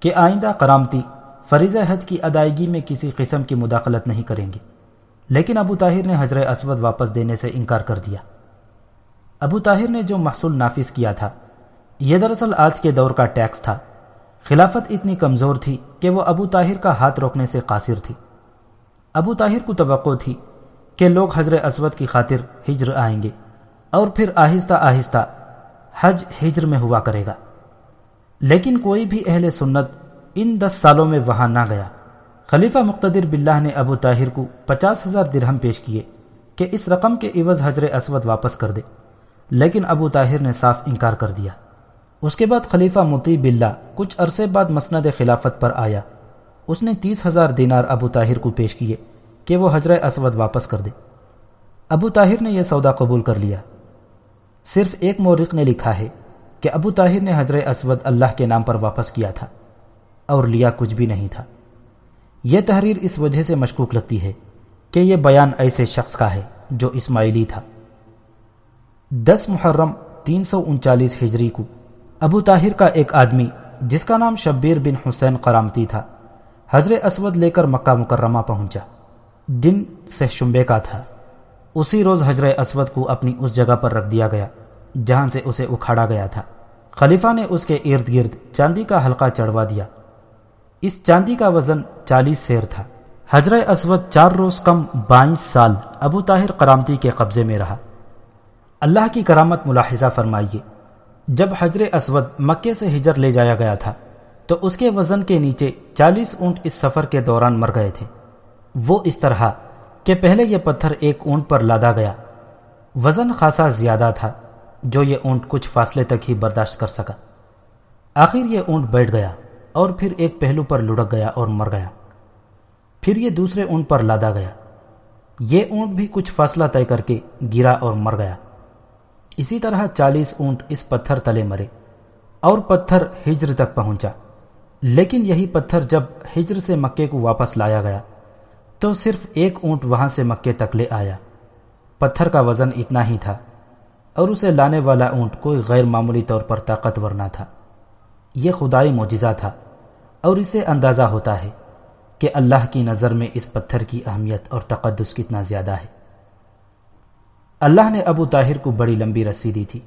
کہ آئندہ کرامتی فریض حج کی ادائیگی میں کسی قسم کی مداخلت نہیں کریں گے۔ لیکن ابو طاہر نے حضر اسود واپس دینے سے انکار کر دیا۔ ابو طاہر نے جو محصول نافذ کیا تھا، یہ دراصل آج کے دور کا ٹیکس تھا۔ خلافت اتنی کمزور تھی کہ وہ ابو طاہر کا ہاتھ روکنے سے قاصر تھی۔ ابو طاہر کو توقع تھی کہ لوگ حضر اسود کی خاطر ہجر آئیں گے اور پھر آہستہ آہستہ حج ہجر میں ہوا کرے گا۔ لیکن کوئی بھی اہل سنت ان دس سالوں میں وہاں نہ گیا۔ خلیفہ مقتدر باللہ نے ابو طاہر کو پچاس ہزار درہم پیش کیے کہ اس رقم کے عوض حجر اسود واپس کر دے۔ لیکن ابو طاہر نے صاف انکار کر دیا۔ اس کے بعد خلیفہ متی بلّہ کچھ عرصے بعد مسند خلافت پر آیا۔ اس نے تیس ہزار دینار ابو طاہر کو پیش کیے کہ وہ حجر اسود واپس کر دے۔ ابو طاہر نے یہ سودا قبول کر لیا۔ صرف ایک مورق نے لکھا ہے کہ ابو طاہر نے حجر اسود اللہ کے نام پر واپس کیا تھا اور لیا کچھ بھی نہیں تھا۔ یہ تحریر اس وجہ سے مشکوک لگتی ہے کہ یہ بیان ایسے شخص کا ہے جو اسماعیلی تھا۔ دس محرم تین سو انچالیس ہجری کو ابو طاہر کا ایک آدمی جس کا نام شبیر بن حسین کرامتی تھا حضر اسود لے کر مکہ مکرمہ پہنچا۔ دن سے شمبے کا تھا۔ اسی روز حضر اسود کو اپنی اس جگہ پر رکھ دیا گیا، جہاں سے اسے اکھاڑا گیا تھا۔ خلیفہ نے اس کے ارد گرد چاندی کا حلقہ چڑھوا دیا۔ اس چاندی کا وزن چالیس سیر تھا۔ حضر اسود چار روز کم بائیس سال ابو طاہر کرامتی کے قبضے میں رہا۔ اللہ کی کرامت ملاحظہ فرمائیے، جب حجر اسود مکے سے ہجر لے جایا گیا تھا، تو اس کے وزن کے نیچے چالیس اونٹ اس سفر کے دوران مر گئے تھے۔ وہ اس طرح کہ پہلے یہ پتھر ایک اونٹ پر لادا گیا۔ وزن خاصا زیادہ تھا جو یہ اونٹ کچھ فاصلے تک ہی برداشت کر سکا۔ آخر یہ اونٹ بیٹھ گیا اور پھر ایک پہلو پر لڑک گیا اور مر گیا۔ پھر یہ دوسرے اونٹ پر لادا گیا۔ یہ اونٹ بھی کچھ فاصلہ طے کر کے گرا اور مر گیا۔ اسی طرح چالیس اونٹ اس پتھر تلے مرے اور پتھر ہجر تک پہنچا۔ لیکن یہی پتھر جب ہجر سے مکے کو واپس لایا گیا تو صرف ایک اونٹ وہاں سے مکے تک لے آیا۔ پتھر کا وزن اتنا ہی تھا اور اسے لانے والا اونٹ کوئی غیر معمولی طور پر طاقتور نہ تھا۔ یہ خدائی معجزہ تھا اور اسے اندازہ ہوتا ہے کہ اللہ کی نظر میں اس پتھر کی اہمیت اور تقدس کتنا زیادہ ہے۔ اللہ نے ابو طاہر کو بڑی لمبی رسی دی تھی۔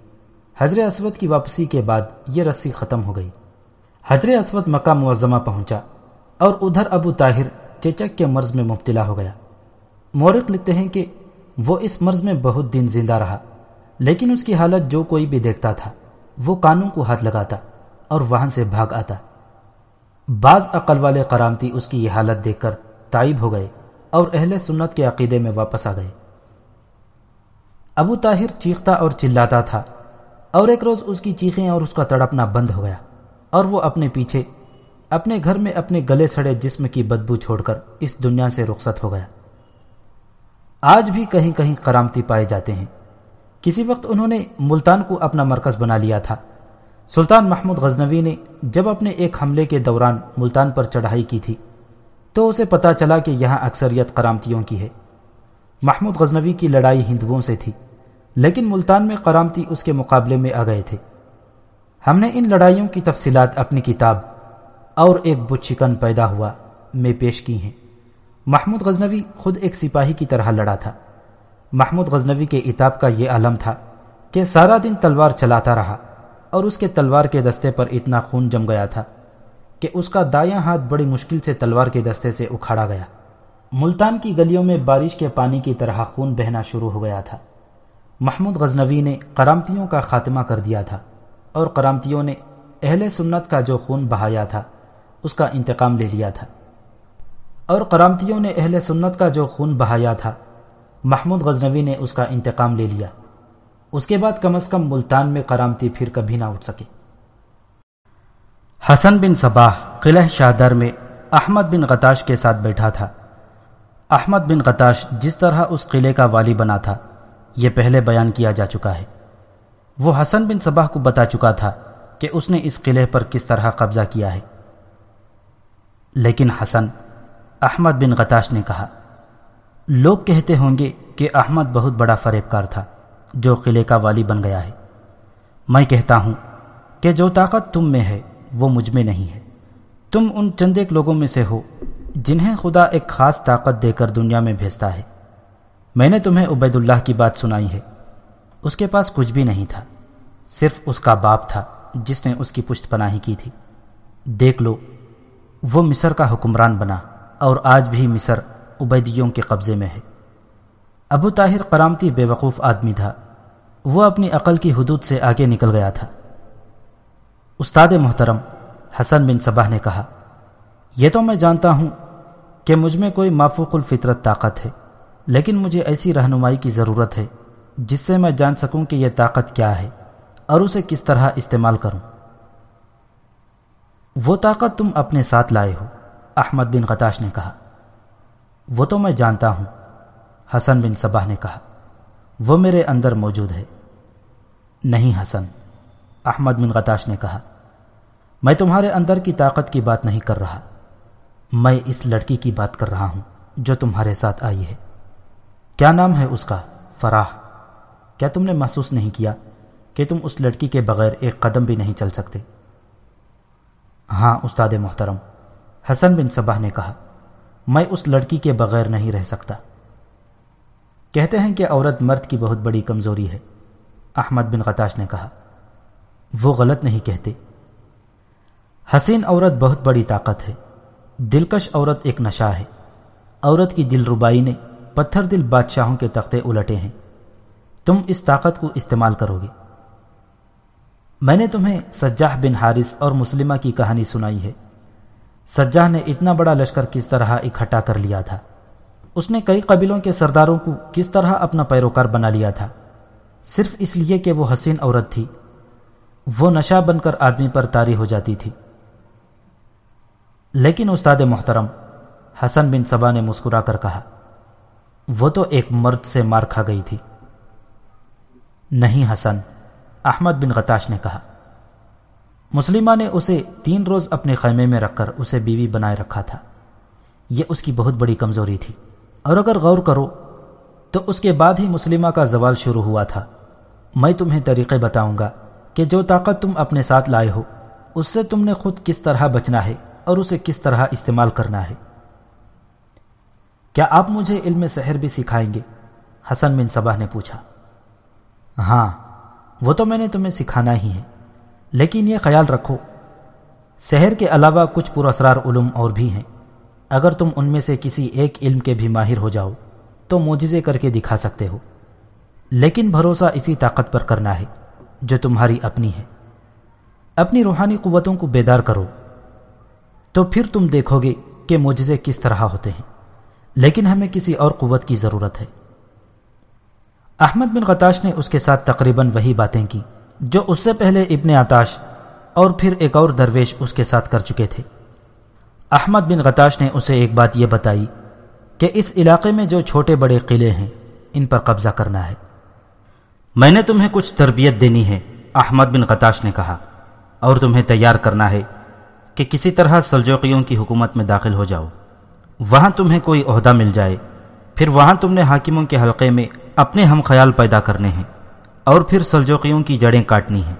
حضر اسود کی واپسی کے بعد یہ رسی ختم ہو گئی۔ حضر اسود مکہ معظمہ پہنچا اور ادھر ابو طاہر چچک کے مرض میں مبتلا ہو گیا۔ مورک لکھتے ہیں کہ وہ اس مرض میں بہت دن زندہ رہا، لیکن اس کی حالت جو کوئی بھی دیکھتا تھا، وہ کانوں کو ہاتھ لگاتا اور وہاں سے بھاگ آتا۔ بعض عقل والے کرامتی اس کی یہ حالت دیکھ کر تائب ہو گئے اور اہل سنت کے عقیدے میں واپس آ گئے۔ ابو طاہر چیختا اور چلاتا تھا اور ایک روز اس کی چیخیں اور اس کا تڑپنا بند ہو گیا اور وہ اپنے پیچھے اپنے گھر میں اپنے گلے سڑے جسم کی بدبو چھوڑ کر اس دنیا سے رخصت ہو گیا۔ آج بھی کہیں کہیں کرامتی پائے جاتے ہیں۔ کسی وقت انہوں نے ملتان کو اپنا مرکز بنا لیا تھا۔ سلطان محمود غزنوی نے جب اپنے ایک حملے کے دوران ملتان پر چڑھائی کی تھی، تو اسے پتا چلا کہ یہاں اکثریت کرامتیوں کی ہے۔ محمود غزنوی کی لڑائی ہندوؤں سے تھی، لیکن ملتان میں کرامتی اس کے مقابلے میں آ گئے تھے۔ ہم نے ان لڑائیوں کی تفصیلات اپنی کتاب اور ایک بت چکن پیدا ہوا، میں پیش کی ہیں۔ محمود غزنوی خود ایک سپاہی کی طرح لڑا تھا۔ محمود غزنوی کے اتاب کا یہ عالم تھا کہ سارا دن تلوار چلاتا رہا اور اس کے تلوار کے دستے پر اتنا خون جم گیا تھا کہ اس کا دایاں ہاتھ بڑی مشکل سے تلوار کے دستے سے اکھاڑا گیا۔ ملتان کی گلیوں میں بارش کے پانی کی طرح خون بہنا شروع ہو گیا تھا۔ محمود غزنوی نے کرامتیوں کا خاتمہ کر دیا تھا اور کرامتیوں نے اہل سنت کا جو خون بہایا تھا اس کا انتقام لے لیا تھا۔ اور کرامتیوں نے اہل سنت کا جو خون بہایا تھا، محمود غزنوی نے اس کا انتقام لے لیا۔ اس کے بعد کم از کم ملتان میں کرامتی پھر کبھی نہ اٹھ سکے۔ حسن بن صباح قلعہ شاہدر میں احمد بن غتاش کے ساتھ بیٹھا تھا۔ احمد بن غتاش جس طرح اس قلعے کا والی بنا تھا، یہ پہلے بیان کیا جا چکا ہے۔ وہ حسن بن صباح کو بتا چکا تھا کہ اس نے اس قلعے پر کس طرح قبضہ کیا ہے۔ لیکن حسن، احمد بن غتاش نے کہا، لوگ کہتے ہوں گے کہ احمد بہت بڑا فریب کار تھا، جو قلعے کا والی بن گیا ہے۔ میں کہتا ہوں کہ جو طاقت تم میں ہے، وہ مجھ میں نہیں ہے۔ تم ان چند ایک لوگوں میں سے ہو جنہیں خدا ایک خاص طاقت دے کر دنیا میں بھیجتا ہے۔ میں نے تمہیں عبید اللہ کی بات سنائی ہے۔ اس کے پاس کچھ بھی نہیں تھا، صرف اس کا باپ تھا جس نے اس کی پشت پناہی کی تھی۔ دیکھ لو وہ مصر کا حکمران بنا اور آج بھی مصر عبیدیوں کے قبضے میں ہے۔ ابو طاہر کرامتی بے وقوف آدمی تھا۔ وہ اپنی عقل کی حدود سے آگے نکل گیا تھا۔ استاد محترم حسن بن صباح نے کہا، یہ تو میں جانتا ہوں کہ مجھ میں کوئی مافوق الفطرت طاقت ہے، لیکن مجھے ایسی رہنمائی کی ضرورت ہے جس سے میں جان سکوں کہ یہ طاقت کیا ہے اور اسے کس طرح استعمال کروں۔ وہ طاقت تم اپنے ساتھ لائے ہو، احمد بن غتاش نے کہا۔ وہ تو میں جانتا ہوں، حسن بن صباح نے کہا۔ وہ میرے اندر موجود ہے۔ نہیں حسن، احمد بن غتاش نے کہا۔ میں تمہارے اندر کی طاقت کی بات نہیں کر رہا۔ میں اس لڑکی کی بات کر رہا ہوں جو تمہارے ساتھ آئی ہے۔ کیا نام ہے اس کا؟ فراح۔ کیا تم نے محسوس نہیں کیا کہ تم اس لڑکی کے بغیر ایک قدم بھی نہیں چل سکتے؟ ہاں استاد محترم، حسن بن صباح نے کہا، میں اس لڑکی کے بغیر نہیں رہ سکتا۔ کہتے ہیں کہ عورت مرد کی بہت بڑی کمزوری ہے۔ احمد بن غتاش نے کہا، وہ غلط نہیں کہتے۔ حسین عورت بہت بڑی طاقت ہے۔ دلکش عورت ایک نشہ ہے۔ عورت کی دل ربائی نے پتھر دل بادشاہوں کے تختے الٹے ہیں۔ تم اس طاقت کو استعمال کرو گے۔ میں نے تمہیں سجاہ بن حارث اور مسلمہ کی کہانی سنائی ہے۔ سجاہ نے اتنا بڑا لشکر کس طرح اکٹھا کر لیا تھا؟ اس نے کئی قبیلوں کے سرداروں کو کس طرح اپنا پیروکار بنا لیا تھا؟ صرف اس لیے کہ وہ حسین عورت تھی۔ وہ نشہ بن کر آدمی پر تاری ہو جاتی تھی۔ لیکن استاد محترم، حسن بن صبا نے مسکرا کر کہا، وہ تو ایک مرد سے مار کھا گئی تھی۔ نہیں حسن احمد بن غتاش نے کہا، مسلمہ نے اسے تین روز اپنے خیمے میں رکھ کر اسے بیوی بنائے رکھا تھا۔ یہ اس کی بہت بڑی کمزوری تھی۔ اور اگر غور کرو، تو اس کے بعد ہی مسلمہ کا زوال شروع ہوا تھا۔ میں تمہیں طریقے بتاؤں گا کہ جو طاقت تم اپنے ساتھ لائے ہو، اس سے تم نے خود کس طرح بچنا ہے اور اسے کس طرح استعمال کرنا ہے۔ کیا آپ مجھے علم سحر بھی سکھائیں گے؟ حسن بن صباح نے پوچھا۔ ہاں وہ تو میں نے تمہیں سکھانا ہی ہے۔ لیکن یہ خیال رکھو سحر کے علاوہ کچھ پراسرار علوم اور بھی ہیں۔ اگر تم ان میں سے کسی ایک علم کے بھی ماہر ہو جاؤ، تو موجزے کر کے دکھا سکتے ہو۔ لیکن بھروسہ اسی طاقت پر کرنا ہے جو تمہاری اپنی ہے۔ اپنی روحانی قوتوں کو بیدار کرو۔ تو پھر تم دیکھو گے کہ موجزے کس طرح ہوتے ہیں۔ لیکن ہمیں کسی اور قوت کی ضرورت ہے۔ احمد بن غتاش نے اس کے ساتھ تقریباً وہی باتیں کی، جو اس سے پہلے ابن آتاش اور پھر ایک اور درویش اس کے ساتھ کر چکے تھے۔ احمد بن غتاش نے اسے ایک بات یہ بتائی کہ اس علاقے میں جو چھوٹے بڑے قلعے ہیں، ان پر قبضہ کرنا ہے۔ میں نے تمہیں کچھ تربیت دینی ہے، احمد بن غتاش نے کہا، اور تمہیں تیار کرنا ہے کہ کسی طرح سلجوقیوں کی حکومت میں داخل ہو جاؤ۔ وہاں تمہیں کوئی عہدہ مل جائے۔ پھر وہاں تم نے حاکموں کے حلقے میں اپنے ہم خیال پیدا کرنے ہیں اور پھر سلجوقیوں کی جڑیں کاٹنی ہیں۔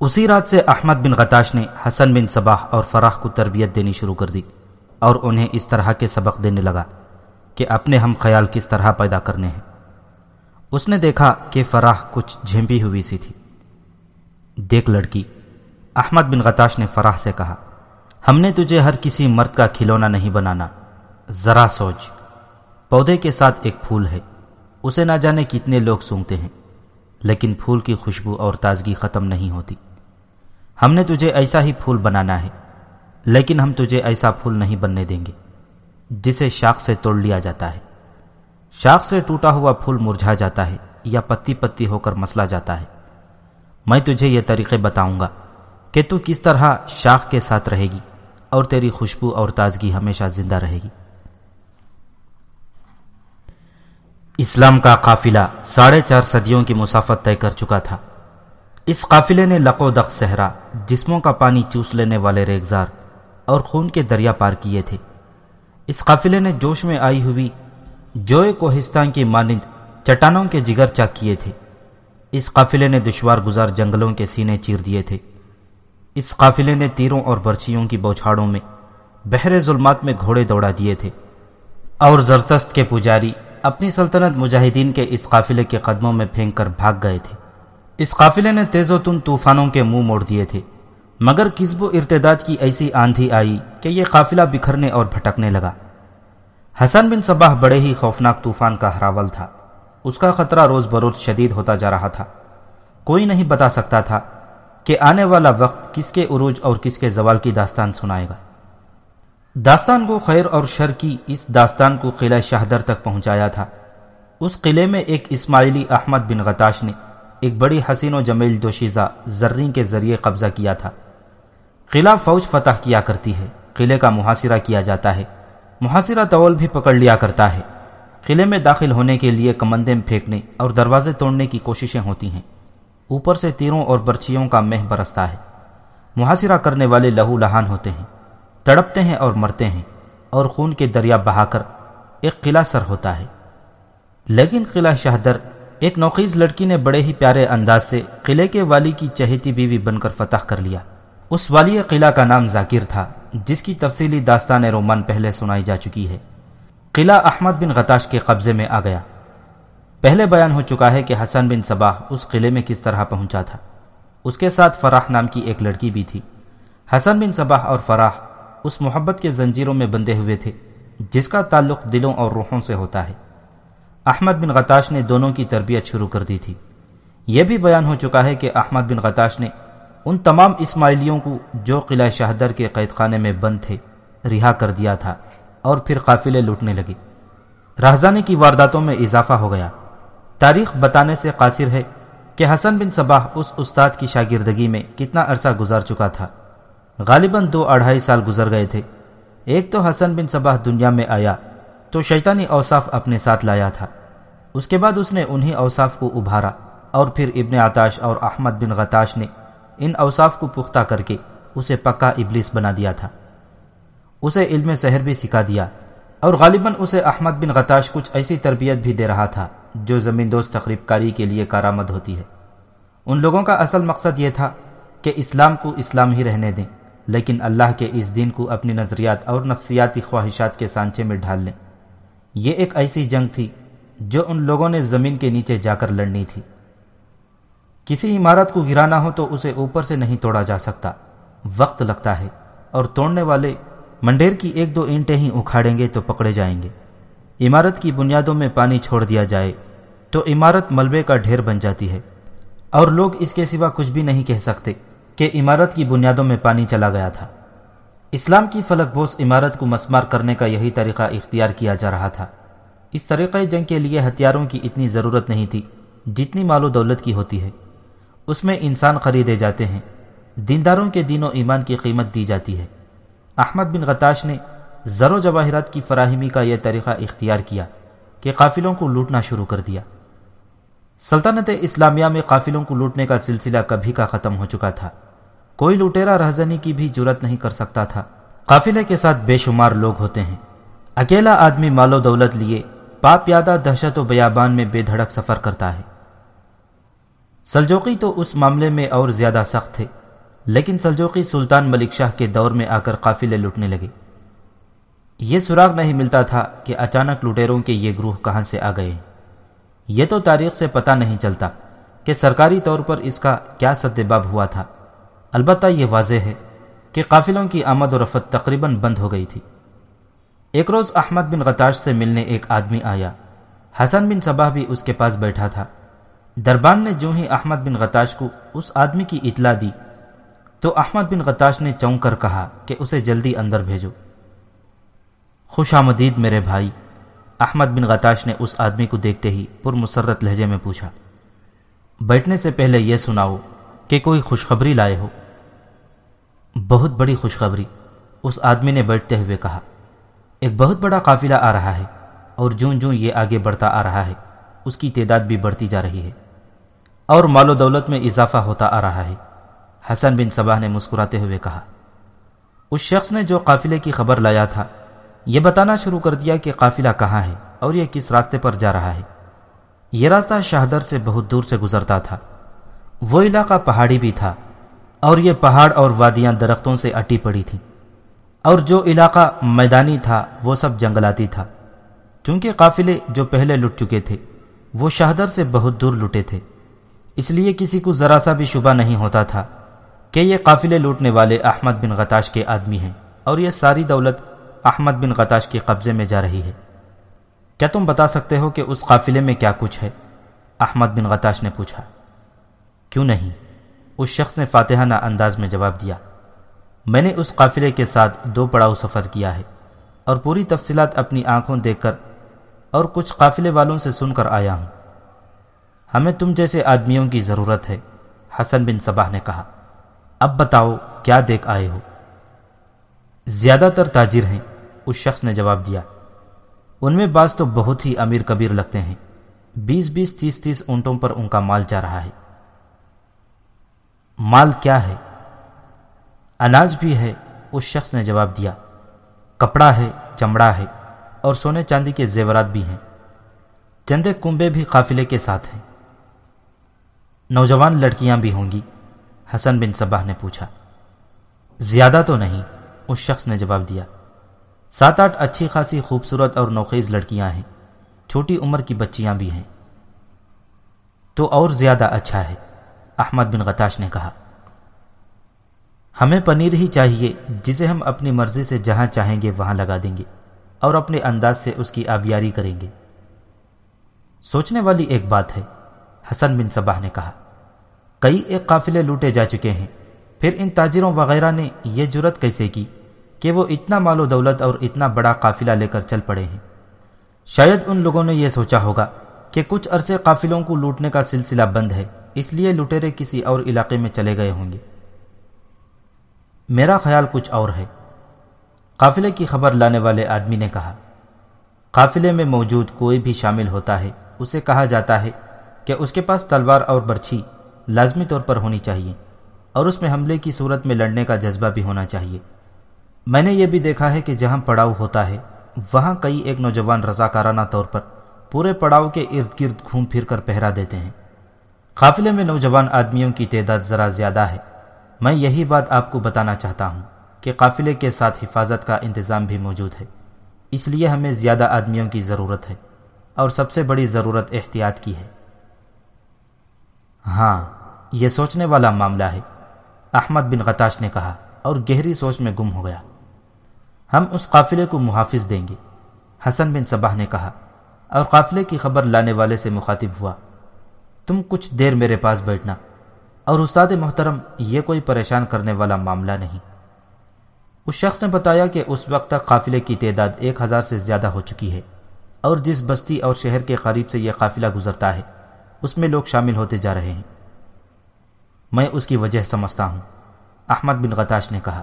اسی رات سے احمد بن غتاش نے حسن بن صباح اور فراح کو تربیت دینی شروع کر دی اور انہیں اس طرح کے سبق دینے لگا کہ اپنے ہم خیال کس طرح پیدا کرنے ہیں۔ اس نے دیکھا کہ فراح کچھ جھمپی ہوئی سی تھی۔ دیکھ لڑکی، احمد بن غتاش نے فراح سے کہا، ہم نے تجھے ہر کسی مرد کا کھلونا نہیں بنانا، ذرا سوچ۔ پودے کے ساتھ ایک پھول ہے۔ اسے نہ جانے کتنے لوگ سونگتے ہیں، لیکن پھول کی خوشبو اور تازگی ختم نہیں ہوتی۔ ہم نے تجھے ایسا ہی پھول بنانا ہے، لیکن ہم تجھے ایسا پھول نہیں بننے دیں گے، جسے شاخ سے توڑ لیا جاتا ہے۔ شاخ سے ٹوٹا ہوا پھول مرجھا جاتا ہے یا پتی پتی ہو کر مسلا جاتا ہے۔ میں تجھے یہ طریقے بتاؤں گا کہ تو کس طرح شاخ کے ساتھ رہے گی اور تیری خوشبو اور تازگی ہمیشہ زندہ رہے گی۔ اسلام کا قافلہ ساڑھے چار صدیوں کی مسافت طے کر چکا تھا۔ اس قافلے نے لقو دخ صحرا، جسموں کا پانی چوس لینے والے ریگزار اور خون کے دریا پار کیے تھے۔ اس قافلے نے جوش میں آئی ہوئی جوئے کوہستان کی مانند چٹانوں کے جگر چاک کیے تھے۔ اس قافلے نے دشوار گزار جنگلوں کے سینے چیر دیے تھے۔ اس قافلے نے تیروں اور برچیوں کی بوچھاڑوں میں بحر ظلمات میں گھوڑے دوڑا دیے تھے اور زرتست کے پجاری اپنی سلطنت مجاہدین کے اس قافلے کے قدموں میں پھینک کر بھاگ گئے تھے۔ اس قافلے نے تیز و تن طوفانوں کے منہ موڑ دیے تھے۔ مگر کسب و ارتداد کی ایسی آندھی آئی کہ یہ قافلہ بکھرنے اور بھٹکنے لگا۔ حسن بن صباح بڑے ہی خوفناک طوفان کا ہراول تھا۔ اس کا خطرہ روز بروز شدید ہوتا جا رہا تھا۔ کوئی نہیں بتا سکتا تھا کہ آنے والا وقت کس کے عروج اور کس کے زوال کی داستان سنائے گا۔ داستان کو خیر اور شر کی اس داستان کو قلعہ شہدر تک پہنچایا تھا۔ اس قلعے میں ایک اسماعیلی احمد بن غتاش نے ایک بڑی حسین و جمیل دوشیزہ زرین کے ذریعے قبضہ کیا تھا۔ قلعہ فوج فتح کیا کرتی ہے، قلعے کا محاصرہ کیا جاتا ہے۔ محاصرہ طول بھی پکڑ لیا کرتا ہے۔ قلعے میں داخل ہونے کے لیے کمندے پھینکنے اور دروازے توڑنے کی کوششیں ہوتی ہیں۔ اوپر سے تیروں اور برچیوں کا مہ برستا ہے۔ محاصرہ کرنے والے لہو لہان ہوتے ہیں۔ تڑپتے ہیں اور مرتے ہیں اور خون کے دریا بہا کر ایک قلعہ سر ہوتا ہے۔ لیکن قلعہ شہدر ایک نوخیز لڑکی نے بڑے ہی پیارے انداز سے قلعے کے والی کی چہیتی بیوی بن کر فتح کر لیا۔ اس والی قلعہ کا نام ذاکر تھا، جس کی تفصیلی داستان رومان پہلے سنائی جا چکی ہے۔ قلعہ احمد بن غتاش کے قبضے میں آ گیا۔ پہلے بیان ہو چکا ہے کہ حسن بن صباح اس قلعے میں کس طرح پہنچا تھا۔ اس کے ساتھ فراح نام کی ایک لڑکی بھی تھی۔ حسن بن صباح اور فراح اس محبت کے زنجیروں میں بندے ہوئے تھے، جس کا تعلق دلوں اور روحوں سے ہوتا ہے۔ احمد بن غتاش نے دونوں کی تربیت شروع کر دی تھی۔ یہ بھی بیان ہو چکا ہے کہ احمد بن غتاش نے ان تمام اسماعیلیوں کو جو قلعہ شہدر کے قید خانے میں بند تھے، رہا کر دیا تھا اور پھر قافلے لوٹنے لگے۔ راہزانی کی وارداتوں میں اضافہ ہو گیا۔ تاریخ بتانے سے قاصر ہے کہ حسن بن صباح اس استاد کی شاگردگی میں کتنا عرصہ گزار چکا تھا۔ غالباً دو اڑھائی سال گزر گئے تھے۔ ایک تو حسن بن صباح دنیا میں آیا تو شیطانی اوصاف اپنے ساتھ لایا تھا۔ اس کے بعد اس نے انہی اوصاف کو ابھارا اور پھر ابن آتاش اور احمد بن غتاش نے ان اوصاف کو پختہ کر کے اسے پکا ابلیس بنا دیا تھا۔ اسے علم سحر بھی سکھا دیا اور غالباً اسے احمد بن غتاش کچھ ایسی تربیت بھی دے رہا تھا جو زمین دوست تقریب کاری کے لیے کارآمد ہوتی ہے۔ ان لوگوں کا اصل مقصد یہ تھا کہ اسلام کو اسلام ہی رہنے دیں۔ لیکن اللہ کے اس دین کو اپنی نظریات اور نفسیاتی خواہشات کے سانچے میں ڈھال لیں۔ یہ ایک ایسی جنگ تھی جو ان لوگوں نے زمین کے نیچے جا کر لڑنی تھی۔ کسی عمارت کو گرانا ہو تو اسے اوپر سے نہیں توڑا جا سکتا۔ وقت لگتا ہے اور توڑنے والے منڈیر کی ایک دو اینٹیں ہی اکھاڑیں گے تو پکڑے جائیں گے۔ عمارت کی بنیادوں میں پانی چھوڑ دیا جائے تو عمارت ملبے کا ڈھیر بن جاتی ہے اور لوگ اس کے سوا کچھ بھی نہیں کہہ سکتے۔ کہ عمارت کی بنیادوں میں پانی چلا گیا تھا۔ اسلام کی فلک بوس عمارت کو مسمار کرنے کا یہی طریقہ اختیار کیا جا رہا تھا۔ اس طریقۂ جنگ کے لیے ہتھیاروں کی اتنی ضرورت نہیں تھی جتنی مال و دولت کی ہوتی ہے۔ اس میں انسان خریدے جاتے ہیں۔ دینداروں کے دین و ایمان کی قیمت دی جاتی ہے۔ احمد بن غتاش نے زر و جواہرات کی فراہمی کا یہ طریقہ اختیار کیا کہ قافلوں کو لوٹنا شروع کر دیا۔ سلطنت اسلامیہ میں قافلوں کو لوٹنے کا سلسلہ کبھی کا ختم ہو چکا تھا۔ کوئی لوٹیرا رہزنی کی بھی جرت نہیں کر سکتا تھا۔ قافلے کے ساتھ بے شمار لوگ ہوتے ہیں۔ اکیلا آدمی مال و دولت لیے پاپ پیادہ دہشت و بیابان میں بے دھڑک سفر کرتا ہے۔ سلجوقی تو اس معاملے میں اور زیادہ سخت تھے، لیکن سلجوقی سلطان ملک شاہ کے دور میں آ کر قافلے لٹنے لگے۔ یہ سراغ نہیں ملتا تھا کہ اچانک لٹیروں کے یہ گروہ کہاں سے آ گئے۔ یہ تو تاریخ سے پتہ نہیں چلتا کہ سرکاری طور پر اس کا کیا سدباب ہوا تھا۔ البتہ یہ واضح ہے کہ قافلوں کی آمد و رفت تقریباً بند ہو گئی تھی۔ ایک روز احمد بن غتاش سے ملنے ایک آدمی آیا۔ حسن بن صباح بھی اس کے پاس بیٹھا تھا۔ دربان نے جو ہی احمد بن غتاش کو اس آدمی کی اطلاع دی، تو احمد بن غتاش نے چونک کر کہا کہ اسے جلدی اندر بھیجو۔ خوش آمدید میرے بھائی، احمد بن غتاش نے اس آدمی کو دیکھتے ہی پر مسرت لہجے میں پوچھا۔ بیٹھنے سے پہلے یہ سناؤ کہ کوئی خوشخبری لائے ہو۔ بہت بڑی خوشخبری اس آدمی نے بیٹھتے ہوئے کہا، ایک بہت بڑا قافلہ آ رہا ہے اور جوں جوں یہ آگے بڑھتا آ رہا ہے، اس کی تعداد بھی بڑھتی جا رہی ہے۔ اور مال و دولت میں اضافہ ہوتا آ رہا ہے۔ حسن بن صباح نے مسکراتے ہوئے کہا، اس شخص نے جو قافلے کی خبر لایا تھا، یہ بتانا شروع کر دیا کہ قافلہ کہاں ہے اور یہ کس راستے پر جا رہا ہے۔ یہ راستہ شاہدر سے بہت دور سے گزرتا تھا۔ وہ علاقہ پہاڑی بھی تھا۔ اور یہ پہاڑ اور وادیاں درختوں سے اٹی پڑی تھیں۔ اور جو علاقہ میدانی تھا، وہ سب جنگلاتی تھا۔ چونکہ قافلے جو پہلے لٹ چکے تھے، وہ شہدر سے بہت دور لٹے تھے۔ اس لیے کسی کو ذرا سا بھی شبہ نہیں ہوتا تھا کہ یہ قافلے لوٹنے والے احمد بن غتاش کے آدمی ہیں اور یہ ساری دولت احمد بن غتاش کے قبضے میں جا رہی ہے۔ کیا تم بتا سکتے ہو کہ اس قافلے میں کیا کچھ ہے؟ احمد بن غتاش نے پوچھا۔ کیوں نہیں؟ اس شخص نے فاتحانہ انداز میں جواب دیا، میں نے اس قافلے کے ساتھ دو پڑاؤ سفر کیا ہے اور پوری تفصیلات اپنی آنکھوں دیکھ کر اور کچھ قافلے والوں سے سن کر آیا ہوں۔ ہمیں تم جیسے آدمیوں کی ضرورت ہے، حسن بن صباح نے کہا۔ اب بتاؤ، کیا دیکھ آئے ہو؟ زیادہ تر تاجر ہیں، اس شخص نے جواب دیا۔ ان میں بعض تو بہت ہی امیر کبیر لگتے ہیں۔ بیس بیس تیس تیس اونٹوں پر ان کا مال جا رہا ہے۔ مال کیا ہے؟ اناج بھی ہے، اس شخص نے جواب دیا، کپڑا ہے، چمڑا ہے، اور سونے چاندی کے زیورات بھی ہیں۔ چندے کنبے بھی قافلے کے ساتھ ہیں۔ نوجوان لڑکیاں بھی ہوں گی، حسن بن صباح نے پوچھا۔ زیادہ تو نہیں، اس شخص نے جواب دیا۔ سات آٹھ اچھی خاصی خوبصورت اور نوخیز لڑکیاں ہیں، چھوٹی عمر کی بچیاں بھی ہیں۔ تو اور زیادہ اچھا ہے۔ احمد بن غتاش نے کہا، ہمیں پنیر ہی چاہیے، جسے ہم اپنی مرضی سے جہاں چاہیں گے وہاں لگا دیں گے اور اپنے انداز سے اس کی آبیاری کریں گے۔ سوچنے والی ایک بات ہے، حسن بن صباح نے کہا، کئی ایک قافلے لوٹے جا چکے ہیں، پھر ان تاجروں وغیرہ نے یہ جرت کیسے کی کہ وہ اتنا مال و دولت اور اتنا بڑا قافلہ لے کر چل پڑے ہیں؟ شاید ان لوگوں نے یہ سوچا ہوگا کہ کچھ عرصے قافلوں کو لوٹنے کا سلسلہ بند ہے۔ اس لیے لٹیرے کسی اور علاقے میں چلے گئے ہوں گے۔ میرا خیال کچھ اور ہے۔ قافلے کی خبر لانے والے آدمی نے کہا، قافلے میں موجود کوئی بھی شامل ہوتا ہے، اسے کہا جاتا ہے کہ اس کے پاس تلوار اور برچھی لازمی طور پر ہونی چاہیے اور اس میں حملے کی صورت میں لڑنے کا جذبہ بھی ہونا چاہیے۔ میں نے یہ بھی دیکھا ہے کہ جہاں پڑاؤ ہوتا ہے، وہاں کئی ایک نوجوان رضاکارانہ طور پر پورے پڑاؤ کے ارد گرد گھوم پھر کر پہرا دیتے ہیں۔ قافلے میں نوجوان آدمیوں کی تعداد ذرا زیادہ ہے۔ میں یہی بات آپ کو بتانا چاہتا ہوں کہ قافلے کے ساتھ حفاظت کا انتظام بھی موجود ہے۔ اس لیے ہمیں زیادہ آدمیوں کی ضرورت ہے اور سب سے بڑی ضرورت احتیاط کی ہے۔ ہاں یہ سوچنے والا معاملہ ہے۔ احمد بن غتاش نے کہا اور گہری سوچ میں گم ہو گیا۔ ہم اس قافلے کو محافظ دیں گے۔ حسن بن صباح نے کہا اور قافلے کی خبر لانے والے سے مخاطب ہوا۔ تم کچھ دیر میرے پاس بیٹھنا۔ اور استاد محترم، یہ کوئی پریشان کرنے والا معاملہ نہیں۔ اس شخص نے بتایا کہ اس وقت تک قافلے کی تعداد ایک ہزار سے زیادہ ہو چکی ہے، اور جس بستی اور شہر کے قریب سے یہ قافلہ گزرتا ہے، اس میں لوگ شامل ہوتے جا رہے ہیں۔ میں اس کی وجہ سمجھتا ہوں، احمد بن غتاش نے کہا۔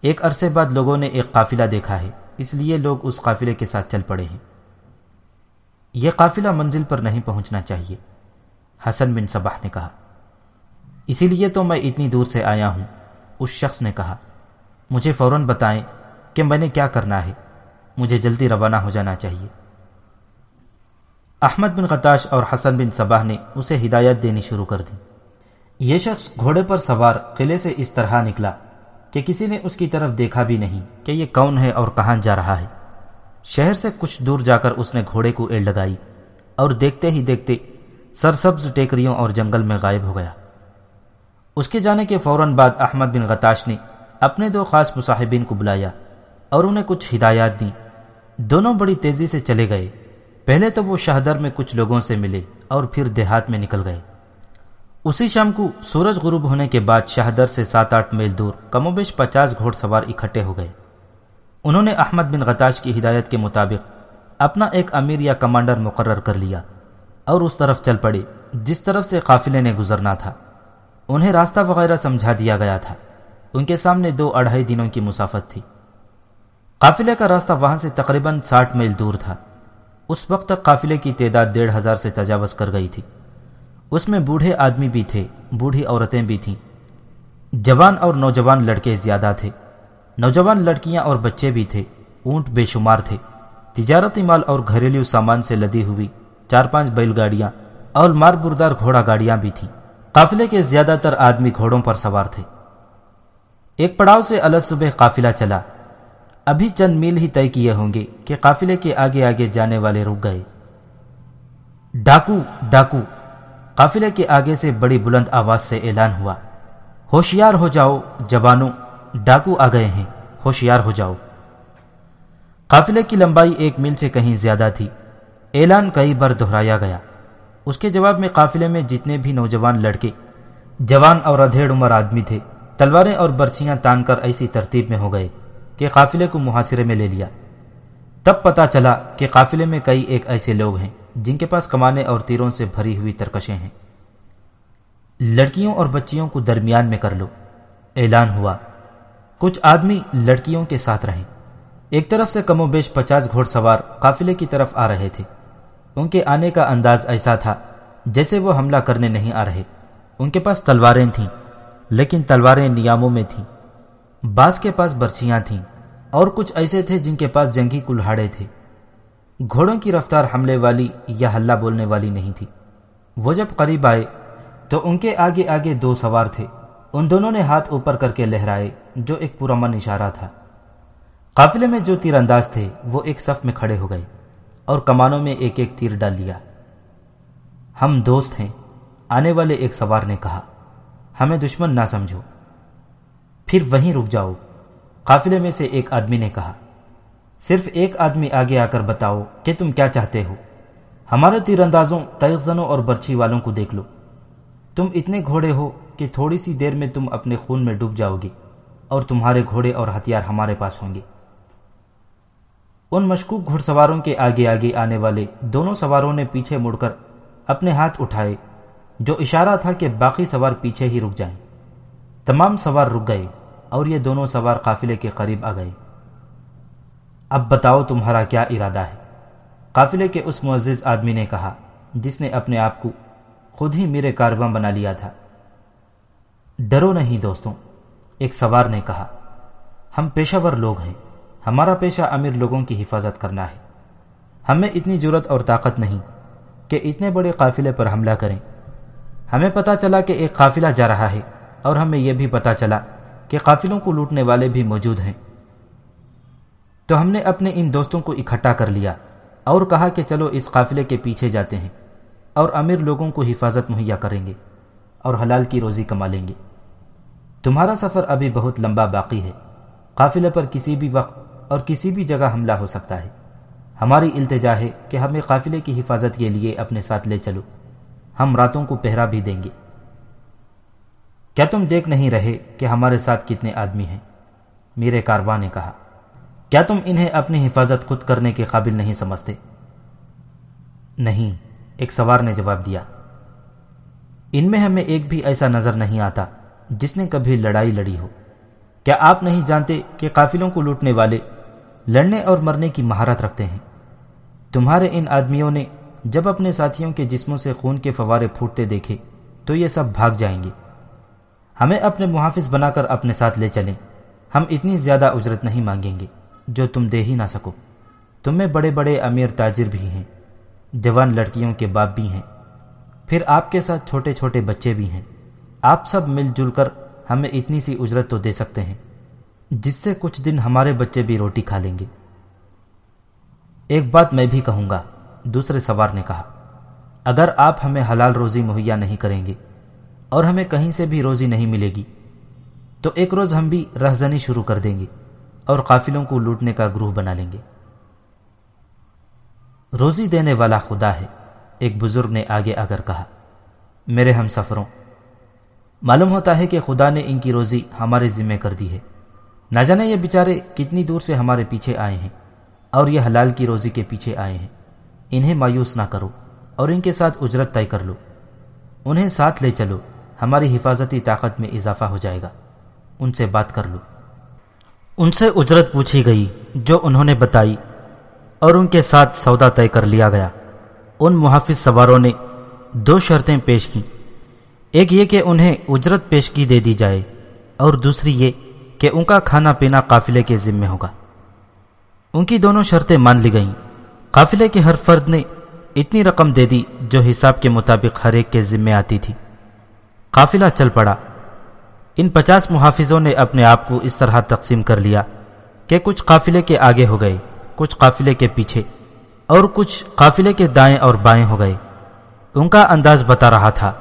ایک عرصے بعد لوگوں نے ایک قافلہ دیکھا ہے، اس لیے لوگ اس قافلے کے ساتھ چل پڑے ہیں۔ یہ قافلہ منزل پر نہیں پہنچنا چاہیے۔ حسن بن صباح نے کہا، اسی لیے تو میں اتنی دور سے آیا ہوں۔ اس شخص نے کہا، مجھے فوراً بتائیں کہ میں نے کیا کرنا ہے۔ مجھے جلدی روانہ ہو جانا چاہیے۔ احمد بن غتاش اور حسن بن صباح نے اسے ہدایت دینی شروع کر دی۔ یہ شخص گھوڑے پر سوار قلعے سے اس طرح نکلا کہ کسی نے اس کی طرف دیکھا بھی نہیں کہ یہ کون ہے اور کہاں جا رہا ہے۔ شہر سے کچھ دور جا کر اس نے گھوڑے کو ایڑ لگائی اور دیکھتے ہی دیکھتے سرسبز ٹیکریوں اور جنگل میں غائب ہو گیا۔ اس کے جانے کے فوراً بعد احمد بن غتاش نے اپنے دو خاص مصاحبین کو بلایا اور انہیں کچھ ہدایات دیں۔ دونوں بڑی تیزی سے چلے گئے۔ پہلے تو وہ شہدر میں کچھ لوگوں سے ملے اور پھر دیہات میں نکل گئے۔ اسی شام کو سورج غروب ہونے کے بعد شہدر سے سات آٹھ میل دور کم و بیش پچاس گھوڑ سوار اکٹھے ہو گئے۔ انہوں نے احمد بن غتاش کی ہدایت کے مطابق اپنا ایک امیر یا کمانڈر مقرر کر لیا۔ اور اس طرف چل پڑے جس طرف سے قافلے نے گزرنا تھا۔ انہیں راستہ وغیرہ سمجھا دیا گیا تھا۔ ان کے سامنے دو اڑھائی دنوں کی مسافت تھی۔ قافلے کا راستہ وہاں سے تقریباً ساٹھ میل دور تھا۔ اس وقت تک قافلے کی تعداد ڈیڑھ ہزار سے تجاوز کر گئی تھی۔ اس میں بوڑھے آدمی بھی تھے، بوڑھی عورتیں بھی تھیں۔ جوان اور نوجوان لڑکے زیادہ تھے۔ نوجوان لڑکیاں اور بچے بھی تھے، اونٹ بے شمار تھے۔ تجارتی مال اور گھریلو سامان سے لدی ہوئی۔ چار پانچ بیل گاڑیاں اور مار بردار گھوڑا گاڑیاں بھی تھیں قافلے کے زیادہ تر آدمی گھوڑوں پر سوار تھے ایک پڑاؤ سے الگ صبح قافلہ چلا ابھی چند میل ہی طے کیے ہوں گے کہ قافلے کے آگے آگے جانے والے رک گئے ڈاکو ڈاکو قافلے کے آگے سے بڑی بلند آواز سے اعلان ہوا ہوشیار ہو جاؤ جوانوں ڈاکو آ گئے ہیں ہوشیار ہو جاؤ قافلے کی لمبائی ایک میل سے کہیں زیادہ تھی اعلان کئی بار دہرایا گیا۔ اس کے جواب میں قافلے میں جتنے بھی نوجوان لڑکے، جوان اور ادھیڑ عمر آدمی تھے، تلواریں اور برچیاں تان کر ایسی ترتیب میں ہو گئے کہ قافلے کو محاصرے میں لے لیا۔ تب پتا چلا کہ قافلے میں کئی ایک ایسے لوگ ہیں جن کے پاس کمانے اور تیروں سے بھری ہوئی ترکشیں ہیں۔ لڑکیوں اور بچیوں کو درمیان میں کر لو۔ اعلان ہوا۔ کچھ آدمی لڑکیوں کے ساتھ رہیں۔ ایک طرف سے کم و بیش پچاس گھوڑ سوار قافلے کی طرف آ رہے تھے۔ ان کے آنے کا انداز ایسا تھا جیسے وہ حملہ کرنے نہیں آ رہے۔ ان کے پاس تلواریں تھیں، لیکن تلواریں نیاموں میں تھیں۔ بعض کے پاس برچیاں تھیں اور کچھ ایسے تھے جن کے پاس جنگی کلہاڑے تھے۔ گھوڑوں کی رفتار حملے والی یا ہلہ بولنے والی نہیں تھی۔ وہ جب قریب آئے تو ان کے آگے آگے دو سوار تھے۔ ان دونوں نے ہاتھ اوپر کر کے لہرائے، جو ایک پورامن اشارہ تھا۔ قافلے میں جو تیر انداز تھے، وہ ایک صف میں کھڑے ہو گئے۔ اور کمانوں میں ایک ایک تیر ڈال لیا۔ ہم دوست ہیں۔ آنے والے ایک سوار نے کہا، ہمیں دشمن نہ سمجھو۔ پھر وہیں رک جاؤ۔ قافلے میں سے ایک آدمی نے کہا، صرف ایک آدمی آگے آ کر بتاؤ کہ تم کیا چاہتے ہو۔ ہمارے تیر اندازوں تیغزنوں اور برچھی والوں کو دیکھ لو۔ تم اتنے گھوڑے ہو کہ تھوڑی سی دیر میں تم اپنے خون میں ڈوب جاؤ گے اور تمہارے گھوڑے اور ہتھیار ہمارے پاس ہوں گے۔ ان مشکوک گھڑ سواروں کے آگے آگے آنے والے دونوں سواروں نے پیچھے مڑ کر اپنے ہاتھ اٹھائے، جو اشارہ تھا کہ باقی سوار پیچھے ہی رک جائیں۔ تمام سوار رک گئے اور یہ دونوں سوار قافلے کے قریب آ گئے۔ اب بتاؤ تمہارا کیا ارادہ ہے؟ قافلے کے اس معزز آدمی نے کہا، جس نے اپنے آپ کو خود ہی میرے کارواں بنا لیا تھا۔ ڈرو نہیں دوستوں، ایک سوار نے کہا، ہم پیشہ ور لوگ ہیں۔ ہمارا پیشہ امیر لوگوں کی حفاظت کرنا ہے۔ ہمیں اتنی ضرورت اور طاقت نہیں کہ اتنے بڑے قافلے پر حملہ کریں۔ ہمیں پتا چلا کہ ایک قافلہ جا رہا ہے اور ہمیں یہ بھی پتا چلا کہ قافلوں کو لوٹنے والے بھی موجود ہیں۔ تو ہم نے اپنے ان دوستوں کو اکٹھا کر لیا اور کہا کہ چلو اس قافلے کے پیچھے جاتے ہیں اور امیر لوگوں کو حفاظت مہیا کریں گے اور حلال کی روزی کما لیں گے۔ تمہارا سفر ابھی بہت لمبا باقی ہے۔ قافلے پر کسی بھی وقت اور کسی بھی جگہ حملہ ہو سکتا ہے۔ ہماری التجا ہے کہ ہمیں قافلے کی حفاظت کے لیے اپنے ساتھ لے چلو۔ ہم راتوں کو پہرا بھی دیں گے۔ کیا تم دیکھ نہیں رہے کہ ہمارے ساتھ کتنے آدمی ہیں؟ میرے کارواں نے کہا۔ کیا تم انہیں اپنی حفاظت خود کرنے کے قابل نہیں سمجھتے؟ نہیں، ایک سوار نے جواب دیا۔ ان میں ہمیں ایک بھی ایسا نظر نہیں آتا جس نے کبھی لڑائی لڑی ہو۔ کیا آپ نہیں جانتے کہ قافلوں کو لوٹنے والے لڑنے اور مرنے کی مہارت رکھتے ہیں۔ تمہارے ان آدمیوں نے جب اپنے ساتھیوں کے جسموں سے خون کے فوارے پھوٹتے دیکھے تو یہ سب بھاگ جائیں گے۔ ہمیں اپنے محافظ بنا کر اپنے ساتھ لے چلیں۔ ہم اتنی زیادہ اجرت نہیں مانگیں گے جو تم دے ہی نہ سکو۔ تم میں بڑے بڑے امیر تاجر بھی ہیں۔ جوان لڑکیوں کے باپ بھی ہیں۔ پھر آپ کے ساتھ چھوٹے چھوٹے بچے بھی ہیں۔ آپ سب مل جل کر ہمیں اتنی سی اجرت تو دے سکتے ہیں۔ جس سے کچھ دن ہمارے بچے بھی روٹی کھا لیں گے۔ ایک بات میں بھی کہوں گا، دوسرے سوار نے کہا، اگر آپ ہمیں حلال روزی مہیا نہیں کریں گے اور ہمیں کہیں سے بھی روزی نہیں ملے گی، تو ایک روز ہم بھی رہزنی شروع کر دیں گے اور قافلوں کو لوٹنے کا گروہ بنا لیں گے۔ روزی دینے والا خدا ہے، ایک بزرگ نے آگے آ کر کہا، میرے ہم سفروں، معلوم ہوتا ہے کہ خدا نے ان کی روزی ہمارے ذمہ کر دی ہے۔ نہ جانے یہ بیچارے کتنی دور سے ہمارے پیچھے آئے ہیں اور یہ حلال کی روزی کے پیچھے آئے ہیں۔ انہیں مایوس نہ کرو اور ان کے ساتھ اجرت طے کر لو۔ انہیں ساتھ لے چلو۔ ہماری حفاظتی طاقت میں اضافہ ہو جائے گا۔ ان سے بات کر لو۔ ان سے اجرت پوچھی گئی جو انہوں نے بتائی اور ان کے ساتھ سودا طے کر لیا گیا۔ ان محافظ سواروں نے دو شرطیں پیش کی ایک یہ کہ انہیں اجرت پیش کی دے دی جائے اور دوسری یہ کہ ان کا کھانا پینا قافلے کے ذمے ہوگا۔ ان کی دونوں شرطیں مان لی گئیں۔ قافلے کے ہر فرد نے اتنی رقم دے دی جو حساب کے مطابق ہر ایک کے ذمے آتی تھی۔ قافلہ چل پڑا۔ ان پچاس محافظوں نے اپنے آپ کو اس طرح تقسیم کر لیا کہ کچھ قافلے کے آگے ہو گئے، کچھ قافلے کے پیچھے، اور کچھ قافلے کے دائیں اور بائیں ہو گئے۔ ان کا انداز بتا رہا تھا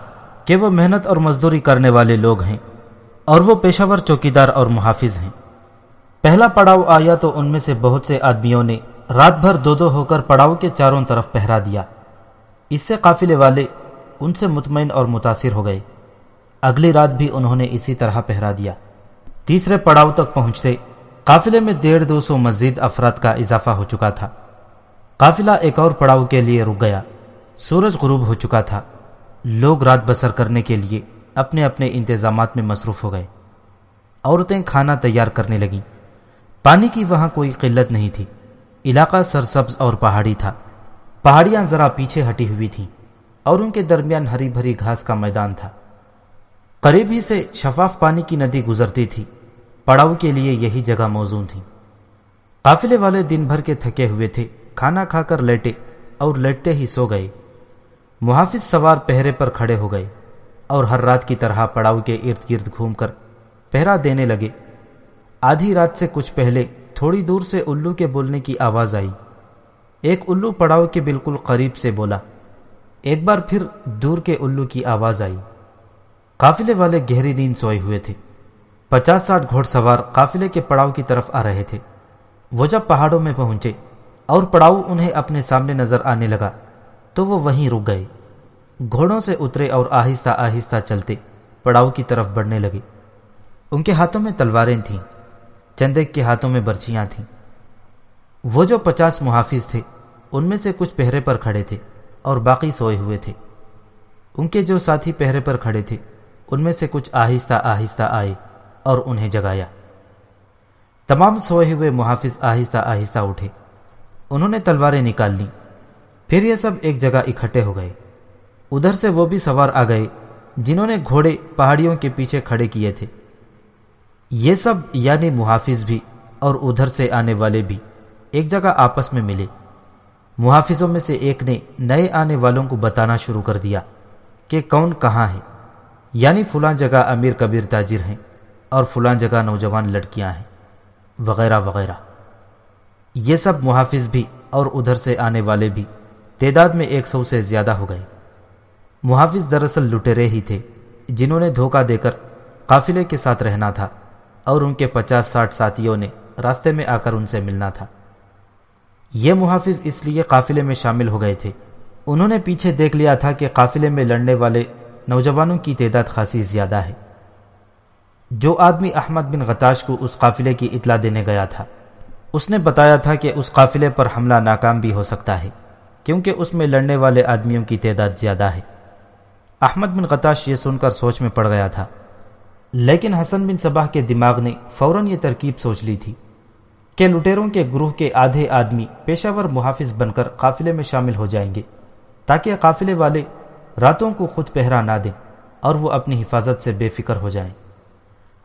کہ وہ محنت اور مزدوری کرنے والے لوگ ہیں۔ اور وہ پیشہ چوکیدار اور محافظ ہیں۔ پہلا پڑاؤ آیا تو ان میں سے بہت سے آدمیوں نے رات بھر دو دو ہو کر پڑاؤ کے چاروں طرف پہرا دیا۔ اس سے قافلے والے ان سے مطمئن اور متاثر ہو گئے۔ اگلی رات بھی انہوں نے اسی طرح پہرا دیا۔ تیسرے پڑاؤ تک پہنچتے قافلے میں ڈیڑھ دو سو مزید افراد کا اضافہ ہو چکا تھا۔ قافلہ ایک اور پڑاؤ کے لیے رک گیا۔ سورج غروب ہو چکا تھا۔ لوگ رات بسر کرنے کے لیے اپنے اپنے انتظامات میں مصروف ہو گئے۔ عورتیں کھانا تیار کرنے لگیں۔ پانی کی وہاں کوئی قلت نہیں تھی۔ علاقہ سرسبز اور پہاڑی تھا۔ پہاڑیاں ذرا پیچھے ہٹی ہوئی تھیں اور ان کے درمیان ہری بھری گھاس کا میدان تھا۔ قریب ہی سے شفاف پانی کی ندی گزرتی تھی۔ پڑاؤ کے لیے یہی جگہ موزوں تھی۔ قافلے والے دن بھر کے تھکے ہوئے تھے۔ کھانا کھا کر لیٹے اور لیٹتے ہی سو گئے۔ محافظ سوار پہرے پر کھڑے ہو گئے۔ اور ہر رات کی طرح پڑاؤ کے ارد گرد گھوم کر پہرا دینے لگے۔ آدھی رات سے کچھ پہلے تھوڑی دور سے الو کے بولنے کی آواز آئی۔ ایک الو پڑاؤ کے بالکل قریب سے بولا۔ ایک بار پھر دور کے الو کی آواز آئی۔ قافلے والے گہری نیند سوئے ہوئے تھے۔ پچاس ساٹھ گھوڑ سوار قافلے کے پڑاؤ کی طرف آ رہے تھے۔ وہ جب پہاڑوں میں پہنچے اور پڑاؤ انہیں اپنے سامنے نظر آنے لگا، تو وہ وہیں رک گئے۔ گھوڑوں سے اترے اور آہستہ آہستہ چلتے پڑاؤ کی طرف بڑھنے لگے۔ ان کے ہاتھوں میں تلواریں تھیں، چندے کے ہاتھوں میں برچیاں تھیں۔ وہ جو پچاس محافظ تھے، ان میں سے کچھ پہرے پر کھڑے تھے اور باقی سوئے ہوئے تھے۔ ان کے جو ساتھی پہرے پر کھڑے تھے، ان میں سے کچھ آہستہ آہستہ آئے اور انہیں جگایا۔ تمام سوئے ہوئے محافظ آہستہ آہستہ اٹھے۔ انہوں نے تلواریں نکال لیں۔ پھر یہ سب ایک جگہ اکٹھے ہو گئے۔ ادھر سے وہ بھی سوار آ گئے، جنہوں نے گھوڑے پہاڑیوں کے پیچھے کھڑے کیے تھے۔ یہ سب یعنی محافظ بھی اور ادھر سے آنے والے بھی ایک جگہ آپس میں ملے۔ محافظوں میں سے ایک نے نئے آنے والوں کو بتانا شروع کر دیا کہ کون کہاں ہے۔ یعنی فلاں جگہ امیر کبیر تاجر ہیں اور فلاں جگہ نوجوان لڑکیاں ہیں، وغیرہ وغیرہ۔ یہ سب محافظ بھی اور ادھر سے آنے والے بھی تعداد میں ایک سو سے زیادہ ہو گئے۔ محافظ دراصل لٹیرے ہی تھے، جنہوں نے دھوکہ دے کر قافلے کے ساتھ رہنا تھا اور ان کے پچاس ساٹھ ساتھیوں نے راستے میں آ کر ان سے ملنا تھا۔ یہ محافظ اس لیے قافلے میں شامل ہو گئے تھے۔ انہوں نے پیچھے دیکھ لیا تھا کہ قافلے میں لڑنے والے نوجوانوں کی تعداد خاصی زیادہ ہے۔ جو آدمی احمد بن غتاش کو اس قافلے کی اطلاع دینے گیا تھا، اس نے بتایا تھا کہ اس قافلے پر حملہ ناکام بھی ہو سکتا ہے، کیونکہ اس میں لڑنے والے آدمیوں کی تعداد زیادہ ہے۔ احمد بن غتاش یہ سن کر سوچ میں پڑ گیا تھا۔ لیکن حسن بن صباح کے دماغ نے فوراً یہ ترکیب سوچ لی تھی کہ لٹیروں کے گروہ کے آدھے آدمی پیشہ ور محافظ بن کر قافلے میں شامل ہو جائیں گے تاکہ قافلے والے راتوں کو خود پہرا نہ دیں اور وہ اپنی حفاظت سے بے فکر ہو جائیں۔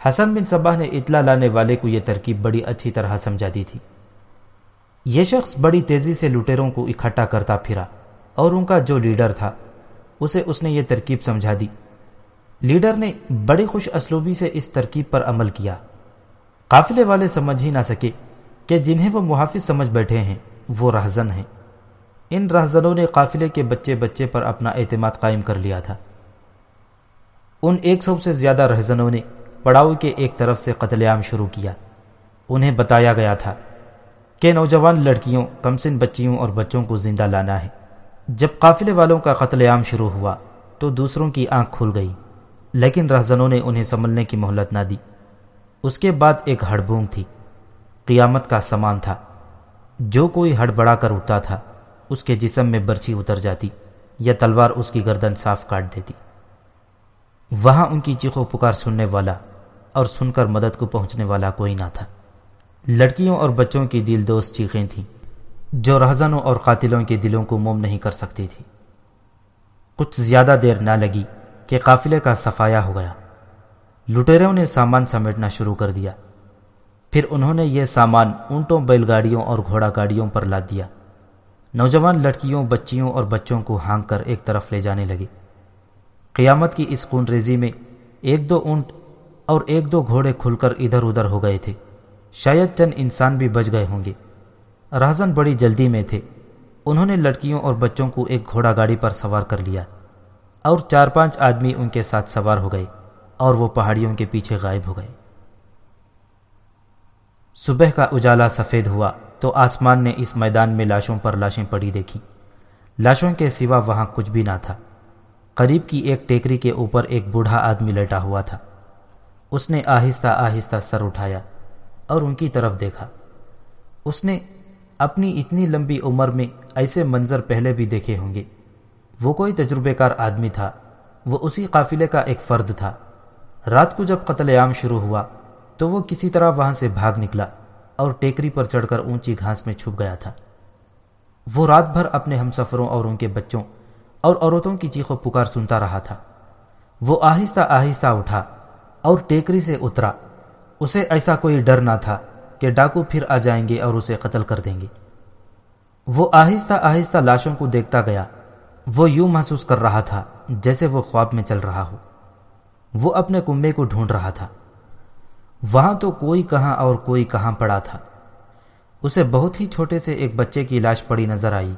حسن بن صباح نے اطلاع لانے والے کو یہ ترکیب بڑی اچھی طرح سمجھا دی تھی۔ یہ شخص بڑی تیزی سے لٹیروں کو اکٹھا کرتا پھرا اور ان کا جو لیڈر تھا اسے اس نے یہ ترکیب سمجھا دی۔ لیڈر نے بڑی خوش اسلوبی سے اس ترکیب پر عمل کیا۔ قافلے والے سمجھ ہی نہ سکے کہ جنہیں وہ محافظ سمجھ بیٹھے ہیں، وہ رہزن ہیں۔ ان رہزنوں نے قافلے کے بچے بچے پر اپنا اعتماد قائم کر لیا تھا۔ ان ایک سو سے زیادہ رہزنوں نے پڑاؤ کے ایک طرف سے قتل عام شروع کیا۔ انہیں بتایا گیا تھا کہ نوجوان لڑکیوں کمسن بچیوں اور بچوں کو زندہ لانا ہے۔ جب قافلے والوں کا قتل عام شروع ہوا تو دوسروں کی آنکھ کھل گئی، لیکن رہزنوں نے انہیں سنبھلنے کی مہلت نہ دی۔ اس کے بعد ایک ہڑبونگ تھی۔ قیامت کا سامان تھا۔ جو کوئی ہڑ بڑا کر اٹھتا تھا، اس کے جسم میں برچھی اتر جاتی یا تلوار اس کی گردن صاف کاٹ دیتی۔ وہاں ان کی چیخو پکار سننے والا اور سن کر مدد کو پہنچنے والا کوئی نہ تھا۔ لڑکیوں اور بچوں کی دل دوست چیخیں تھیں۔ جو رہزنوں اور قاتلوں کے دلوں کو موم نہیں کر سکتی تھی۔ کچھ زیادہ دیر نہ لگی کہ قافلے کا صفایا ہو گیا۔ لٹیروں نے سامان سمیٹنا شروع کر دیا۔ پھر انہوں نے یہ سامان اونٹوں بیل گاڑیوں اور گھوڑا گاڑیوں پر لاد دیا۔ نوجوان لڑکیوں، بچیوں اور بچوں کو ہانک کر ایک طرف لے جانے لگے۔ قیامت کی اس خون ریزی میں ایک دو اونٹ اور ایک دو گھوڑے کھل کر ادھر ادھر ہو گئے تھے۔ شاید چند انسان بھی بچ گئے ہوں گے۔ رہزن بڑی جلدی میں تھے۔ انہوں نے لڑکیوں اور بچوں کو ایک گھوڑا گاڑی پر سوار کر لیا اور چار پانچ آدمی ان کے ساتھ سوار ہو گئے اور وہ پہاڑیوں کے پیچھے غائب ہو گئے۔ صبح کا اجالا سفید ہوا تو آسمان نے اس میدان میں لاشوں پر لاشیں پڑی دیکھی لاشوں کے سوا وہاں کچھ بھی نہ تھا۔ قریب کی ایک ٹیکری کے اوپر ایک بوڑھا آدمی لیٹا ہوا تھا۔ اس نے آہستہ آہستہ سر اٹھایا اور ان کی طرف دیکھا۔ اس نے اپنی اتنی لمبی عمر میں ایسے منظر پہلے بھی دیکھے ہوں گے۔ وہ کوئی تجربے کار آدمی تھا، وہ اسی قافلے کا ایک فرد تھا۔ رات کو جب قتل عام شروع ہوا، تو وہ کسی طرح وہاں سے بھاگ نکلا اور ٹیکری پر چڑھ کر اونچی گھاس میں چھپ گیا تھا۔ وہ رات بھر اپنے ہم سفروں اور ان کے بچوں اور عورتوں کی چیخ و پکار سنتا رہا تھا۔ وہ آہستہ آہستہ اٹھا اور ٹیکری سے اترا۔ اسے ایسا کوئی ڈر نہ تھا۔ کہ ڈاکو پھر آ جائیں گے اور اسے قتل کر دیں گے۔ وہ آہستہ آہستہ لاشوں کو دیکھتا گیا۔ وہ یوں محسوس کر رہا تھا جیسے وہ خواب میں چل رہا ہو۔ وہ اپنے کنبے کو ڈھونڈ رہا تھا۔ وہاں تو کوئی کہاں اور کوئی کہاں پڑا تھا۔ اسے بہت ہی چھوٹے سے ایک بچے کی لاش پڑی نظر آئی۔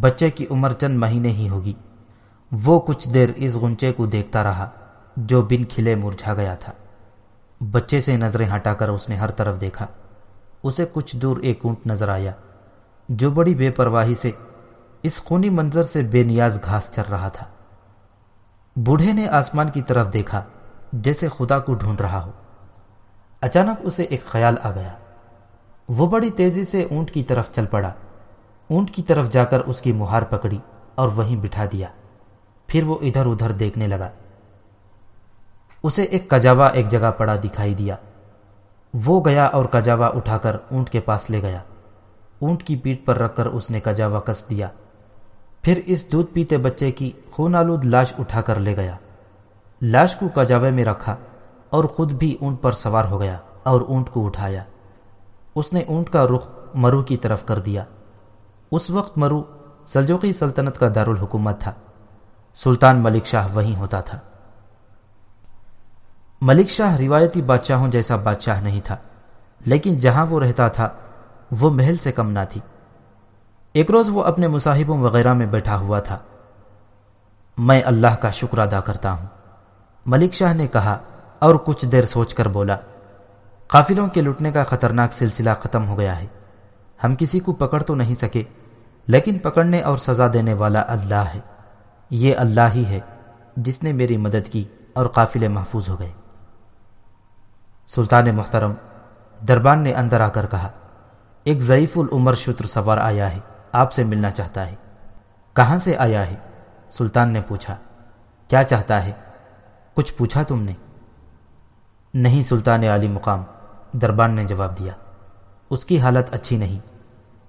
بچے کی عمر چند مہینے ہی ہوگی۔ وہ کچھ دیر اس گنچے کو دیکھتا رہا جو بن کھلے مرجھا گیا تھا۔ بچے سے نظریں ہٹا کر اس نے ہر طرف دیکھا۔ اسے کچھ دور ایک اونٹ نظر آیا، جو بڑی بے پرواہی سے اس خونی منظر سے بے نیاز گھاس چل رہا تھا۔ بوڑھے نے آسمان کی طرف دیکھا، جیسے خدا کو ڈھونڈ رہا ہو۔ اچانک اسے ایک خیال آ گیا۔ وہ بڑی تیزی سے اونٹ کی طرف چل پڑا۔ اونٹ کی طرف جا کر اس کی مہار پکڑی اور وہیں بٹھا دیا۔ پھر وہ ادھر ادھر دیکھنے لگا۔ اسے ایک کجاوا ایک جگہ پڑا دکھائی دیا۔ وہ گیا اور کجاوا اٹھا کر اونٹ کے پاس لے گیا۔ اونٹ کی پیٹ پر رکھ کر اس نے کجاوا کس دیا۔ پھر اس دودھ پیتے بچے کی خون آلود لاش اٹھا کر لے گیا۔ لاش کو کجاوے میں رکھا اور خود بھی اونٹ پر سوار ہو گیا اور اونٹ کو اٹھایا۔ اس نے اونٹ کا رخ مرو کی طرف کر دیا۔ اس وقت مرو سلجوقی سلطنت کا دارالحکومت تھا۔ سلطان ملک شاہ وہیں ہوتا تھا۔ ملک شاہ روایتی بادشاہوں جیسا بادشاہ نہیں تھا، لیکن جہاں وہ رہتا تھا، وہ محل سے کم نہ تھی۔ ایک روز وہ اپنے مصاحبوں وغیرہ میں بیٹھا ہوا تھا۔ میں اللہ کا شکر ادا کرتا ہوں۔ ملک شاہ نے کہا اور کچھ دیر سوچ کر بولا، قافلوں کے لٹنے کا خطرناک سلسلہ ختم ہو گیا ہے۔ ہم کسی کو پکڑ تو نہیں سکے، لیکن پکڑنے اور سزا دینے والا اللہ ہے۔ یہ اللہ ہی ہے جس نے میری مدد کی اور قافلے محفوظ ہو گئے۔ سلطان محترم، دربان نے اندر آ کر کہا، ایک ضعیف العمر شتر سوار آیا ہے، آپ سے ملنا چاہتا ہے۔ کہاں سے آیا ہے؟ سلطان نے پوچھا، کیا چاہتا ہے؟ کچھ پوچھا تم نے؟ نہیں سلطان علی مقام، دربان نے جواب دیا۔ اس کی حالت اچھی نہیں۔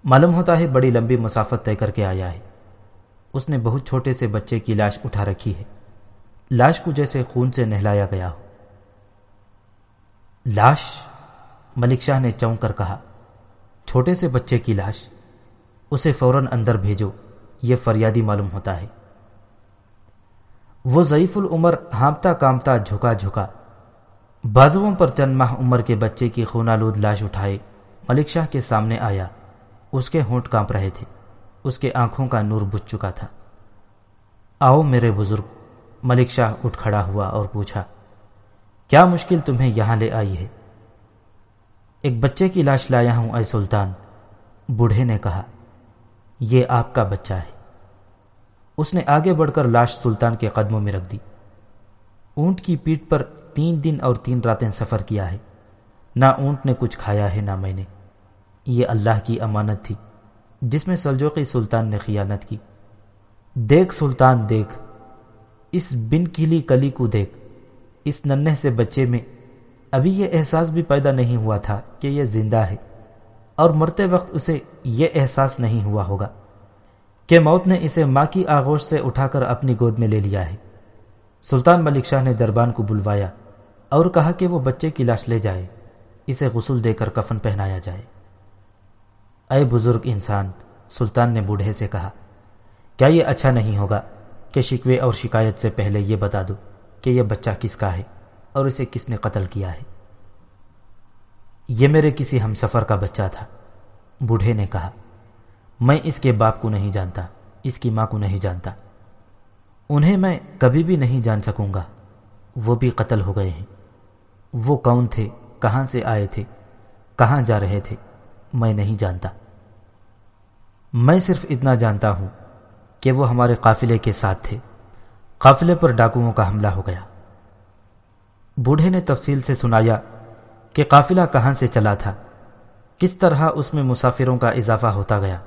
معلوم ہوتا ہے بڑی لمبی مسافت طے کر کے آیا ہے۔ اس نے بہت چھوٹے سے بچے کی لاش اٹھا رکھی ہے۔ لاش کو جیسے خون سے نہلایا گیا ہو۔ لاش؟ ملک شاہ نے چونک کر کہا، چھوٹے سے بچے کی لاش، اسے فوراً اندر بھیجو، یہ فریادی معلوم ہوتا ہے۔ وہ ضعیف العمر ہانپتا کامتا جھکا جھکا، بازوؤں پر چند ماہ عمر کے بچے کی خونالود لاش اٹھائے، ملک شاہ کے سامنے آیا۔ اس کے ہونٹ کانپ رہے تھے، اس کے آنکھوں کا نور بجھ چکا تھا۔ آؤ میرے بزرگ، ملک شاہ اٹھ کھڑا ہوا اور پوچھا کیا مشکل تمہیں یہاں لے آئی ہے؟ ایک بچے کی لاش لایا ہوں، اے سلطان، بوڑھے نے کہا، یہ آپ کا بچہ ہے۔ اس نے آگے بڑھ کر لاش سلطان کے قدموں میں رکھ دی۔ اونٹ کی پیٹ پر تین دن اور تین راتیں سفر کیا ہے۔ نہ اونٹ نے کچھ کھایا ہے، نہ میں نے۔ یہ اللہ کی امانت تھی، جس میں سلجوقی سلطان نے خیانت کی۔ دیکھ سلطان، دیکھ، اس بن کیلی کلی کو دیکھ۔ اس ننھے سے بچے میں ابھی یہ احساس بھی پیدا نہیں ہوا تھا کہ یہ زندہ ہے، اور مرتے وقت اسے یہ احساس نہیں ہوا ہوگا کہ موت نے اسے ماں کی آغوش سے اٹھا کر اپنی گود میں لے لیا ہے۔ سلطان ملک شاہ نے دربان کو بلوایا اور کہا کہ وہ بچے کی لاش لے جائے، اسے غسل دے کر کفن پہنایا جائے۔ اے بزرگ انسان، سلطان نے بوڑھے سے کہا، کیا یہ اچھا نہیں ہوگا کہ شکوے اور شکایت سے پہلے یہ بتا دو؟ کہ یہ بچہ کس کا ہے اور اسے کس نے قتل کیا ہے۔ یہ میرے کسی ہم سفر کا بچہ تھا، بوڑھے نے کہا۔ میں اس کے باپ کو نہیں جانتا، اس کی ماں کو نہیں جانتا۔ انہیں میں کبھی بھی نہیں جان سکوں گا۔ وہ بھی قتل ہو گئے ہیں۔ وہ کون تھے، کہاں سے آئے تھے، کہاں جا رہے تھے، میں نہیں جانتا۔ میں صرف اتنا جانتا ہوں کہ وہ ہمارے قافلے کے ساتھ تھے۔ قافلے پر ڈاکوؤں کا حملہ ہو گیا۔ بوڑھے نے تفصیل سے سنایا کہ قافلہ کہاں سے چلا تھا، کس طرح اس میں مسافروں کا اضافہ ہوتا گیا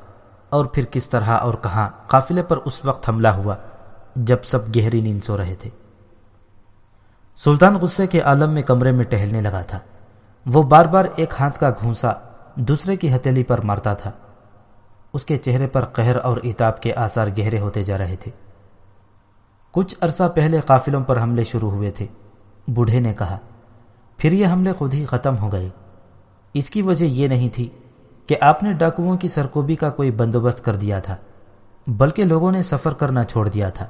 اور پھر کس طرح اور کہاں قافلے پر اس وقت حملہ ہوا جب سب گہری نیند سو رہے تھے۔ سلطان غصے کے عالم میں کمرے میں ٹہلنے لگا تھا۔ وہ بار بار ایک ہاتھ کا گھونسا دوسرے کی ہتیلی پر مارتا تھا۔ اس کے چہرے پر قہر اور اتاب کے آثار گہرے ہوتے جا رہے تھے۔ کچھ عرصہ پہلے قافلوں پر حملے شروع ہوئے تھے۔ بوڑھے نے کہا، پھر یہ حملے خود ہی ختم ہو گئے۔ اس کی وجہ یہ نہیں تھی کہ آپ نے ڈاکوؤں کی سرکوبی کا کوئی بندوبست کر دیا تھا، بلکہ لوگوں نے سفر کرنا چھوڑ دیا تھا۔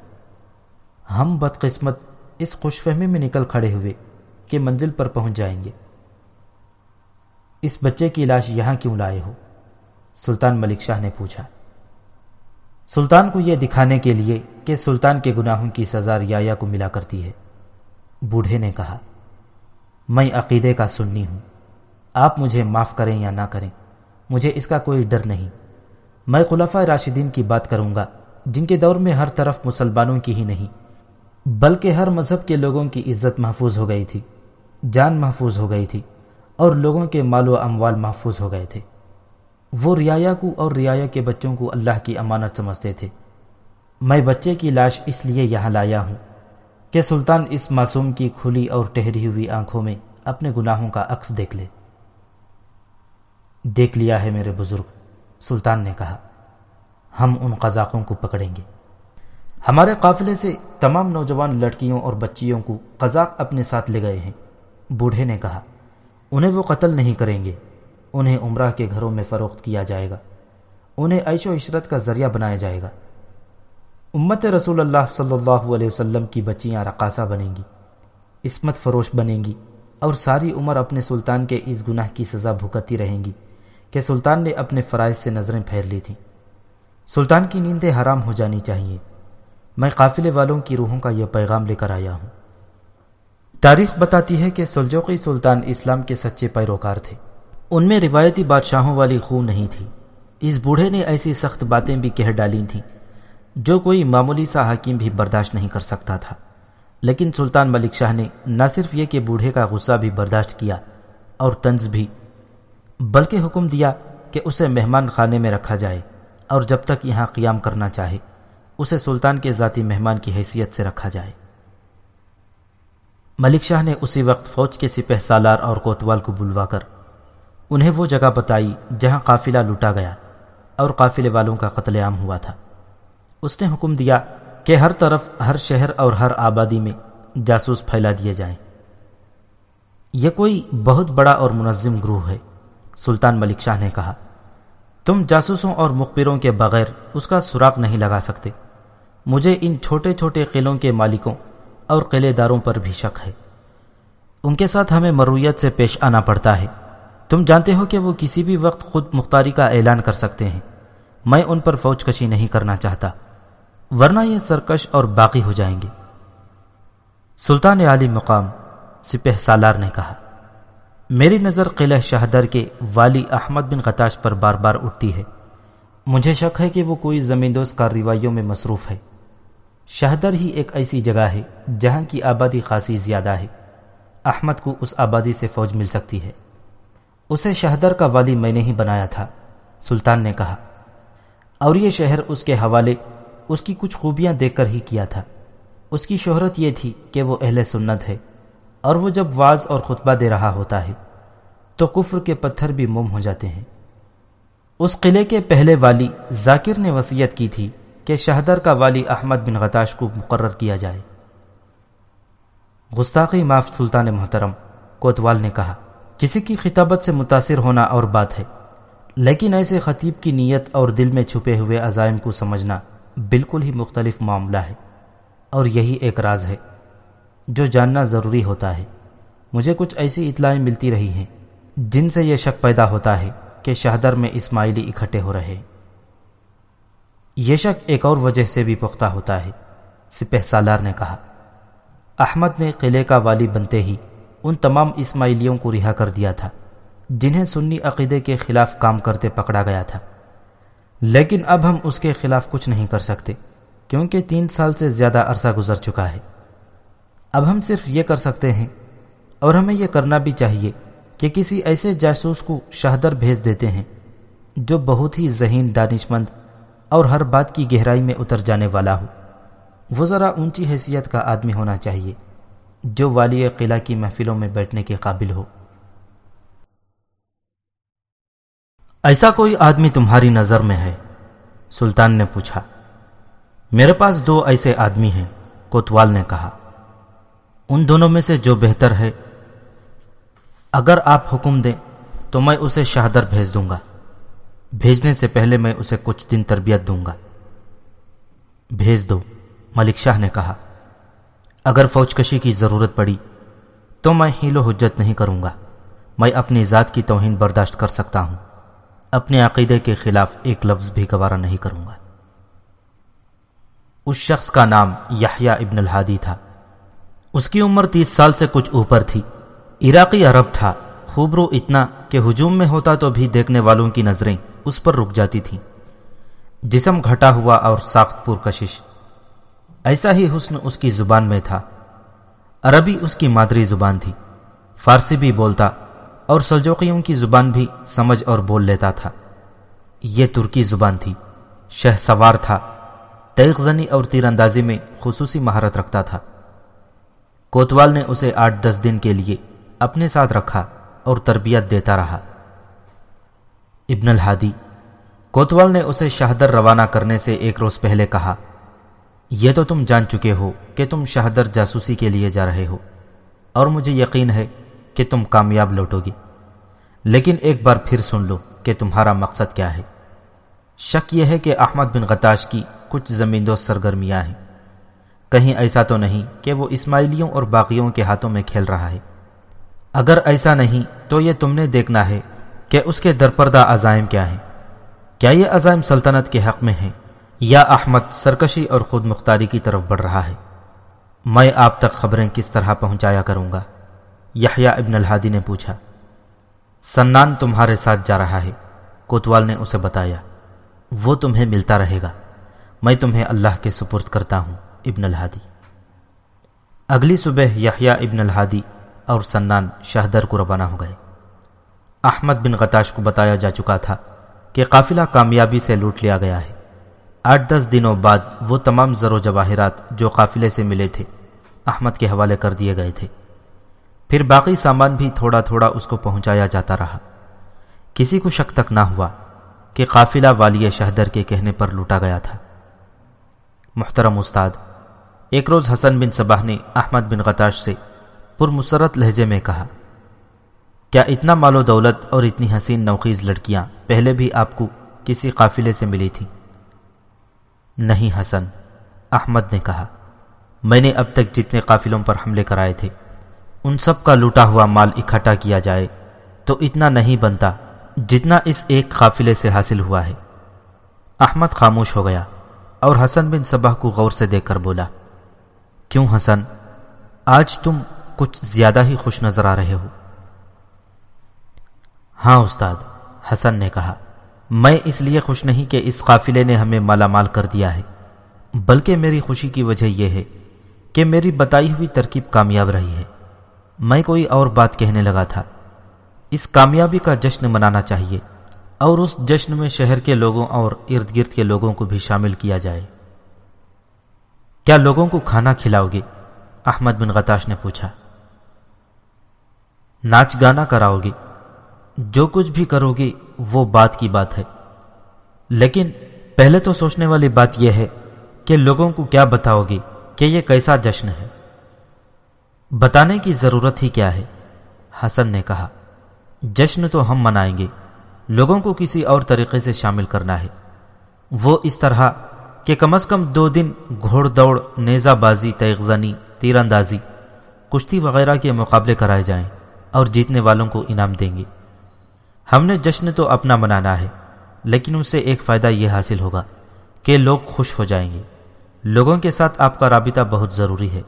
ہم بدقسمت اس خوش فہمی میں نکل کھڑے ہوئے کہ منزل پر پہنچ جائیں گے۔ اس بچے کی لاش یہاں کیوں لائے ہو؟ سلطان ملک شاہ نے پوچھا۔ سلطان کو یہ دکھانے کے لیے کہ سلطان کے گناہوں کی سزا ریا کو ملا کرتی ہے۔ بوڑھے نے کہا، میں عقیدے کا سننی ہوں۔ آپ مجھے معاف کریں یا نہ کریں، مجھے اس کا کوئی ڈر نہیں۔ میں خلفۂ راشدین کی بات کروں گا، جن کے دور میں ہر طرف مسلمانوں کی ہی نہیں، بلکہ ہر مذہب کے لوگوں کی عزت محفوظ ہو گئی تھی، جان محفوظ ہو گئی تھی، اور لوگوں کے مال و اموال محفوظ ہو گئے تھے۔ وہ ریا کو اور ریا کے بچوں کو اللہ کی امانت سمجھتے تھے۔ میں بچے کی لاش اس لیے یہاں لایا ہوں کہ سلطان اس معصوم کی کھلی اور ٹہری ہوئی آنکھوں میں اپنے گناہوں کا عکس دیکھ لے۔ دیکھ لیا ہے میرے بزرگ، سلطان نے کہا، ہم ان قزاقوں کو پکڑیں گے۔ ہمارے قافلے سے تمام نوجوان لڑکیوں اور بچیوں کو قزاق اپنے ساتھ لے گئے ہیں، بوڑھے نے کہا، انہیں وہ قتل نہیں کریں گے۔ انہیں عمرہ کے گھروں میں فروخت کیا جائے گا۔ انہیں عیش و عشرت کا ذریعہ بنایا جائے گا۔ امت رسول اللہ صلی اللہ علیہ وسلم کی بچیاں رقاصہ بنیں گی، عصمت فروش بنیں گی اور ساری عمر اپنے سلطان کے اس گناہ کی سزا بھگتی رہیں گی کہ سلطان نے اپنے فرائض سے نظریں پھیر لی تھیں۔ سلطان کی نیندیں حرام ہو جانی چاہیے۔ میں قافلے والوں کی روحوں کا یہ پیغام لے کر آیا ہوں۔ تاریخ بتاتی ہے کہ سلجوقی سلطان اسلام کے سچے پیروکار تھے۔ ان میں روایتی بادشاہوں والی خون نہیں تھی۔ اس بوڑھے نے ایسی سخت باتیں بھی کہہ ڈالی تھیں، جو کوئی معمولی سا حاکم بھی برداشت نہیں کر سکتا تھا۔ لیکن سلطان ملک شاہ نے نہ صرف یہ کہ بوڑھے کا غصہ بھی برداشت کیا اور طنز بھی، بلکہ حکم دیا کہ اسے مہمان خانے میں رکھا جائے اور جب تک یہاں قیام کرنا چاہے، اسے سلطان کے ذاتی مہمان کی حیثیت سے رکھا جائے۔ ملک شاہ نے اسی وقت فوج کے سپہ سالار اور کوتوال کو بلوا کر انہیں وہ جگہ بتائی جہاں قافلہ لوٹا گیا اور قافلے والوں کا قتل عام ہوا تھا۔ اس نے حکم دیا کہ ہر طرف، ہر شہر اور ہر آبادی میں جاسوس پھیلا دیے جائیں۔ یہ کوئی بہت بڑا اور منظم گروہ ہے، سلطان ملک شاہ نے کہا۔ تم جاسوسوں اور مخبروں کے بغیر اس کا سراغ نہیں لگا سکتے۔ مجھے ان چھوٹے چھوٹے قلعوں کے مالکوں اور قلعے داروں پر بھی شک ہے۔ ان کے ساتھ ہمیں مرویت سے پیش آنا پڑتا ہے۔ تم جانتے ہو کہ وہ کسی بھی وقت خود مختاری کا اعلان کر سکتے ہیں۔ میں ان پر فوج کشی نہیں کرنا چاہتا۔ ورنہ یہ سرکش اور باقی ہو جائیں گے۔ سلطان عالی مقام سپہ سالار نے کہا، میری نظر قلعہ شہدر کے والی احمد بن قطاش پر بار بار اٹھتی ہے۔ مجھے شک ہے کہ وہ کوئی زمین دوست کارروائیوں میں مصروف ہے۔ شہدر ہی ایک ایسی جگہ ہے جہاں کی آبادی خاصی زیادہ ہے۔ احمد کو اس آبادی سے فوج مل سکتی ہے۔ اسے شہدر کا والی میں نے ہی بنایا تھا۔ سلطان نے کہا، اور یہ شہر اس کے حوالے اس کی کچھ خوبیاں دیکھ کر ہی کیا تھا۔ اس کی شہرت یہ تھی کہ وہ اہل سنت ہے، اور وہ جب واز اور خطبہ دے رہا ہوتا ہے، تو کفر کے پتھر بھی مم ہو جاتے ہیں۔ اس قلعے کے پہلے والی ذاکر نے وصیت کی تھی کہ شہدر کا والی احمد بن غتاش کو مقرر کیا جائے۔ گستاخی معاف سلطان محترم، کوتوال نے کہا کسی کی خطابت سے متاثر ہونا اور بات ہے۔ لیکن ایسے خطیب کی نیت اور دل میں چھپے ہوئے عزائم کو سمجھنا بالکل ہی مختلف معاملہ ہے۔ اور یہی ایک راز ہے جو جاننا ضروری ہوتا ہے۔ مجھے کچھ ایسی اطلاعیں ملتی رہی ہیں جن سے یہ شک پیدا ہوتا ہے کہ شہدر میں اسماعیلی اکٹھے ہو رہے یہ شک ایک اور وجہ سے بھی پختہ ہوتا ہے، سپہ سالار نے کہا، احمد نے قلعے کا والی بنتے ہی ان تمام اسماعیلیوں کو رہا کر دیا تھا، جنہیں سنی عقیدے کے خلاف کام کرتے پکڑا گیا تھا۔ لیکن اب ہم اس کے خلاف کچھ نہیں کر سکتے، کیونکہ تین سال سے زیادہ عرصہ گزر چکا ہے۔ اب ہم صرف یہ کر سکتے ہیں، اور ہمیں یہ کرنا بھی چاہیے کہ کسی ایسے جاسوس کو شہدر بھیج دیتے ہیں، جو بہت ہی ذہین دانش مند اور ہر بات کی گہرائی میں اتر جانے والا ہو۔ وہ ذرا اونچی حیثیت کا آدمی ہونا چاہیے۔ جو والی قلعہ کی محفلوں میں بیٹھنے کے قابل ہو۔ ایسا کوئی آدمی تمہاری نظر میں ہے؟ سلطان نے پوچھا۔ میرے پاس دو ایسے آدمی ہیں، کوتوال نے کہا۔ ان دونوں میں سے جو بہتر ہے، اگر آپ حکم دیں تو میں اسے شہدر بھیج دوں گا۔ بھیجنے سے پہلے میں اسے کچھ دن تربیت دوں گا۔ بھیج دو، ملک شاہ نے کہا۔ اگر فوج کشی کی ضرورت پڑی تو میں ہیل و حجت نہیں کروں گا۔ میں اپنی ذات کی توہین برداشت کر سکتا ہوں۔ اپنے عقیدے کے خلاف ایک لفظ بھی گوارا نہیں کروں گا۔ اس شخص کا نام یحییٰ ابن الحادی تھا۔ اس کی عمر تیس سال سے کچھ اوپر تھی۔ عراقی عرب تھا۔ خوبرو اتنا کہ ہجوم میں ہوتا تو بھی دیکھنے والوں کی نظریں اس پر رک جاتی تھیں۔ جسم گھٹا ہوا اور ساخت پور کشش ایسا ہی حسن اس کی زبان میں تھا۔ عربی اس کی مادری زبان تھی۔ فارسی بھی بولتا اور سلجوقیوں کی زبان بھی سمجھ اور بول لیتا تھا۔ یہ ترکی زبان تھی۔ شہ سوار تھا۔ تیغ زنی اور تیر اندازی میں خصوصی مہارت رکھتا تھا۔ کوتوال نے اسے آٹھ دس دن کے لیے اپنے ساتھ رکھا اور تربیت دیتا رہا۔ ابن الحادی کوتوال نے اسے شہدر روانہ کرنے سے ایک روز پہلے کہا۔ یہ تو تم جان چکے ہو کہ تم شہدر جاسوسی کے لیے جا رہے ہو، اور مجھے یقین ہے کہ تم کامیاب لوٹو گے۔ لیکن ایک بار پھر سن لو کہ تمہارا مقصد کیا ہے۔ شک یہ ہے کہ احمد بن غتاش کی کچھ زمین دو سرگرمیاں ہیں۔ کہیں ایسا تو نہیں کہ وہ اسماعیلیوں اور باقیوں کے ہاتھوں میں کھیل رہا ہے۔ اگر ایسا نہیں تو یہ تم نے دیکھنا ہے کہ اس کے درپردہ عزائم کیا ہیں۔ کیا یہ عزائم سلطنت کے حق میں ہیں؟ یا احمد سرکشی اور خود مختاری کی طرف بڑھ رہا ہے۔ میں آپ تک خبریں کس طرح پہنچایا کروں گا؟ یحییٰ ابن الحادی نے پوچھا۔ سنان تمہارے ساتھ جا رہا ہے، کوتوال نے اسے بتایا۔ وہ تمہیں ملتا رہے گا۔ میں تمہیں اللہ کے سپرد کرتا ہوں، ابن الحادی اگلی صبح یحییٰ ابن الحادی اور سنان شہدر کو روانہ ہو گئے۔ احمد بن غتاش کو بتایا جا چکا تھا کہ قافلہ کامیابی سے لوٹ لیا گیا ہے۔ آٹھ دس دنوں بعد وہ تمام زر و جواہرات جو قافلے سے ملے تھے، احمد کے حوالے کر دیے گئے تھے۔ پھر باقی سامان بھی تھوڑا تھوڑا اس کو پہنچایا جاتا رہا۔ کسی کو شک تک نہ ہوا کہ قافلہ والی شہدر کے کہنے پر لوٹا گیا تھا۔ محترم استاد، ایک روز حسن بن صباح نے احمد بن غتاش سے پرمسرت لہجے میں کہا، کیا اتنا مال و دولت اور اتنی حسین نوخیز لڑکیاں پہلے بھی آپ کو کسی قافلے سے ملی تھی نہیں حسن، احمد نے کہا، میں نے اب تک جتنے قافلوں پر حملے کرائے تھے، ان سب کا لوٹا ہوا مال اکٹھا کیا جائے تو اتنا نہیں بنتا جتنا اس ایک قافلے سے حاصل ہوا ہے۔ احمد خاموش ہو گیا اور حسن بن صبح کو غور سے دیکھ کر بولا، کیوں حسن، آج تم کچھ زیادہ ہی خوش نظر آ رہے ہو؟ ہاں استاد، حسن نے کہا۔ میں اس لیے خوش نہیں کہ اس قافلے نے ہمیں مالا مال کر دیا ہے، بلکہ میری خوشی کی وجہ یہ ہے کہ میری بتائی ہوئی ترکیب کامیاب رہی ہے۔ میں کوئی اور بات کہنے لگا تھا۔ اس کامیابی کا جشن منانا چاہیے اور اس جشن میں شہر کے لوگوں اور ارد گرد کے لوگوں کو بھی شامل کیا جائے۔ کیا لوگوں کو کھانا کھلاؤ گے؟ احمد بن غتاش نے پوچھا۔ ناچ گانا کراؤ گے۔ جو کچھ بھی کرو گے وہ بات کی بات ہے۔ لیکن پہلے تو سوچنے والی بات یہ ہے کہ لوگوں کو کیا بتاؤ گے کہ یہ کیسا جشن ہے۔ بتانے کی ضرورت ہی کیا ہے؟ حسن نے کہا، جشن تو ہم منائیں گے، لوگوں کو کسی اور طریقے سے شامل کرنا ہے۔ وہ اس طرح کہ کم از کم دو دن گھوڑ دوڑ، نیزہ بازی، تیغزنی تیر اندازی کشتی وغیرہ کے مقابلے کرائے جائیں اور جیتنے والوں کو انعام دیں گے۔ ہم نے جشن تو اپنا منانا ہے، لیکن اس سے ایک فائدہ یہ حاصل ہوگا کہ لوگ خوش ہو جائیں گے۔ لوگوں کے ساتھ آپ کا رابطہ بہت ضروری ہے۔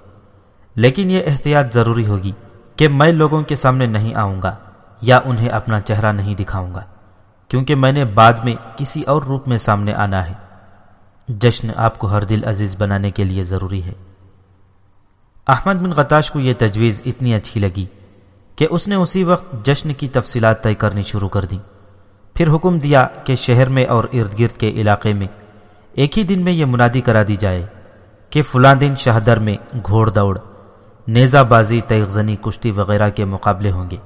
لیکن یہ احتیاط ضروری ہوگی کہ میں لوگوں کے سامنے نہیں آؤں گا یا انہیں اپنا چہرہ نہیں دکھاؤں گا، کیونکہ میں نے بعد میں کسی اور روپ میں سامنے آنا ہے۔ جشن آپ کو ہر دل عزیز بنانے کے لیے ضروری ہے۔ احمد بن غتاش کو یہ تجویز اتنی اچھی لگی کہ اس نے اسی وقت جشن کی تفصیلات طے کرنی شروع کر دیں۔ پھر حکم دیا کہ شہر میں اور ارد گرد کے علاقے میں ایک ہی دن میں یہ منادی کرا دی جائے کہ فلاں دن شہدر میں گھوڑ دوڑ، نیزہ بازی، تیغزنی، کشتی وغیرہ کے مقابلے ہوں گے،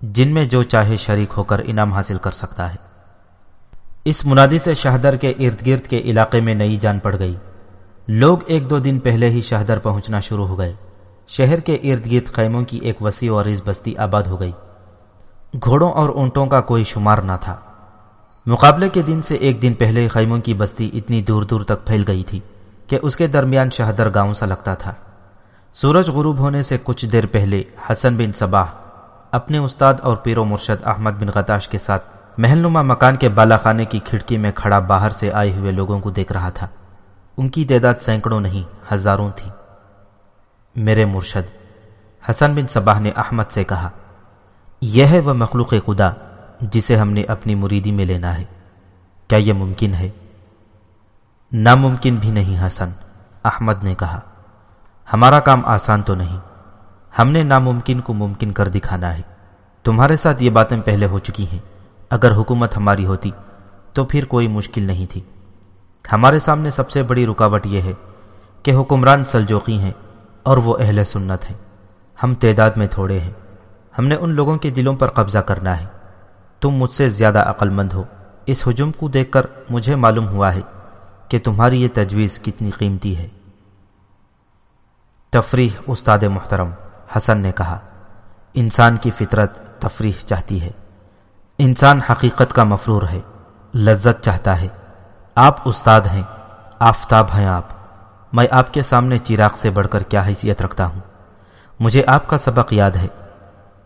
جن میں جو چاہے شریک ہو کر انعام حاصل کر سکتا ہے۔ اس منادی سے شہدر کے ارد گرد کے علاقے میں نئی جان پڑ گئی۔ لوگ ایک دو دن پہلے ہی شہدر پہنچنا شروع ہو گئے۔ شہر کے ارد گرد خیموں کی ایک وسیع اور عز بستی آباد ہو گئی۔ گھوڑوں اور اونٹوں کا کوئی شمار نہ تھا۔ مقابلے کے دن سے ایک دن پہلے خیموں کی بستی اتنی دور دور تک پھیل گئی تھی کہ اس کے درمیان شہدر گاؤں سا لگتا تھا۔ سورج غروب ہونے سے کچھ دیر پہلے حسن بن صباح اپنے استاد اور پیر و مرشد احمد بن غتاش کے ساتھ محل نما مکان کے بالا خانے کی کھڑکی میں کھڑا باہر سے آئے ہوئے لوگوں کو دیکھ رہا تھا۔ ان کی تعداد سینکڑوں نہیں، ہزاروں تھی۔ میرے مرشد، حسن بن صباح نے احمد سے کہا، یہ ہے وہ مخلوق خدا جسے ہم نے اپنی مریدی میں لینا ہے۔ کیا یہ ممکن ہے؟ ناممکن بھی نہیں، حسن، احمد نے کہا۔ ہمارا کام آسان تو نہیں، ہم نے ناممکن کو ممکن کر دکھانا ہے۔ تمہارے ساتھ یہ باتیں پہلے ہو چکی ہیں۔ اگر حکومت ہماری ہوتی تو پھر کوئی مشکل نہیں تھی۔ ہمارے سامنے سب سے بڑی رکاوٹ یہ ہے کہ حکمران سلجوقی ہیں۔ اور وہ اہل سنت ہیں۔ ہم تعداد میں تھوڑے ہیں۔ ہم نے ان لوگوں کے دلوں پر قبضہ کرنا ہے۔ تم مجھ سے زیادہ عقل مند ہو۔ اس ہجوم کو دیکھ کر مجھے معلوم ہوا ہے کہ تمہاری یہ تجویز کتنی قیمتی ہے۔ تفریح استاد محترم، حسن نے کہا، انسان کی فطرت تفریح چاہتی ہے۔ انسان حقیقت کا مفرور ہے، لذت چاہتا ہے۔ آپ استاد ہیں، آفتاب ہیں آپ۔ میں آپ کے سامنے چراغ سے بڑھ کر کیا حیثیت رکھتا ہوں؟ مجھے آپ کا سبق یاد ہے۔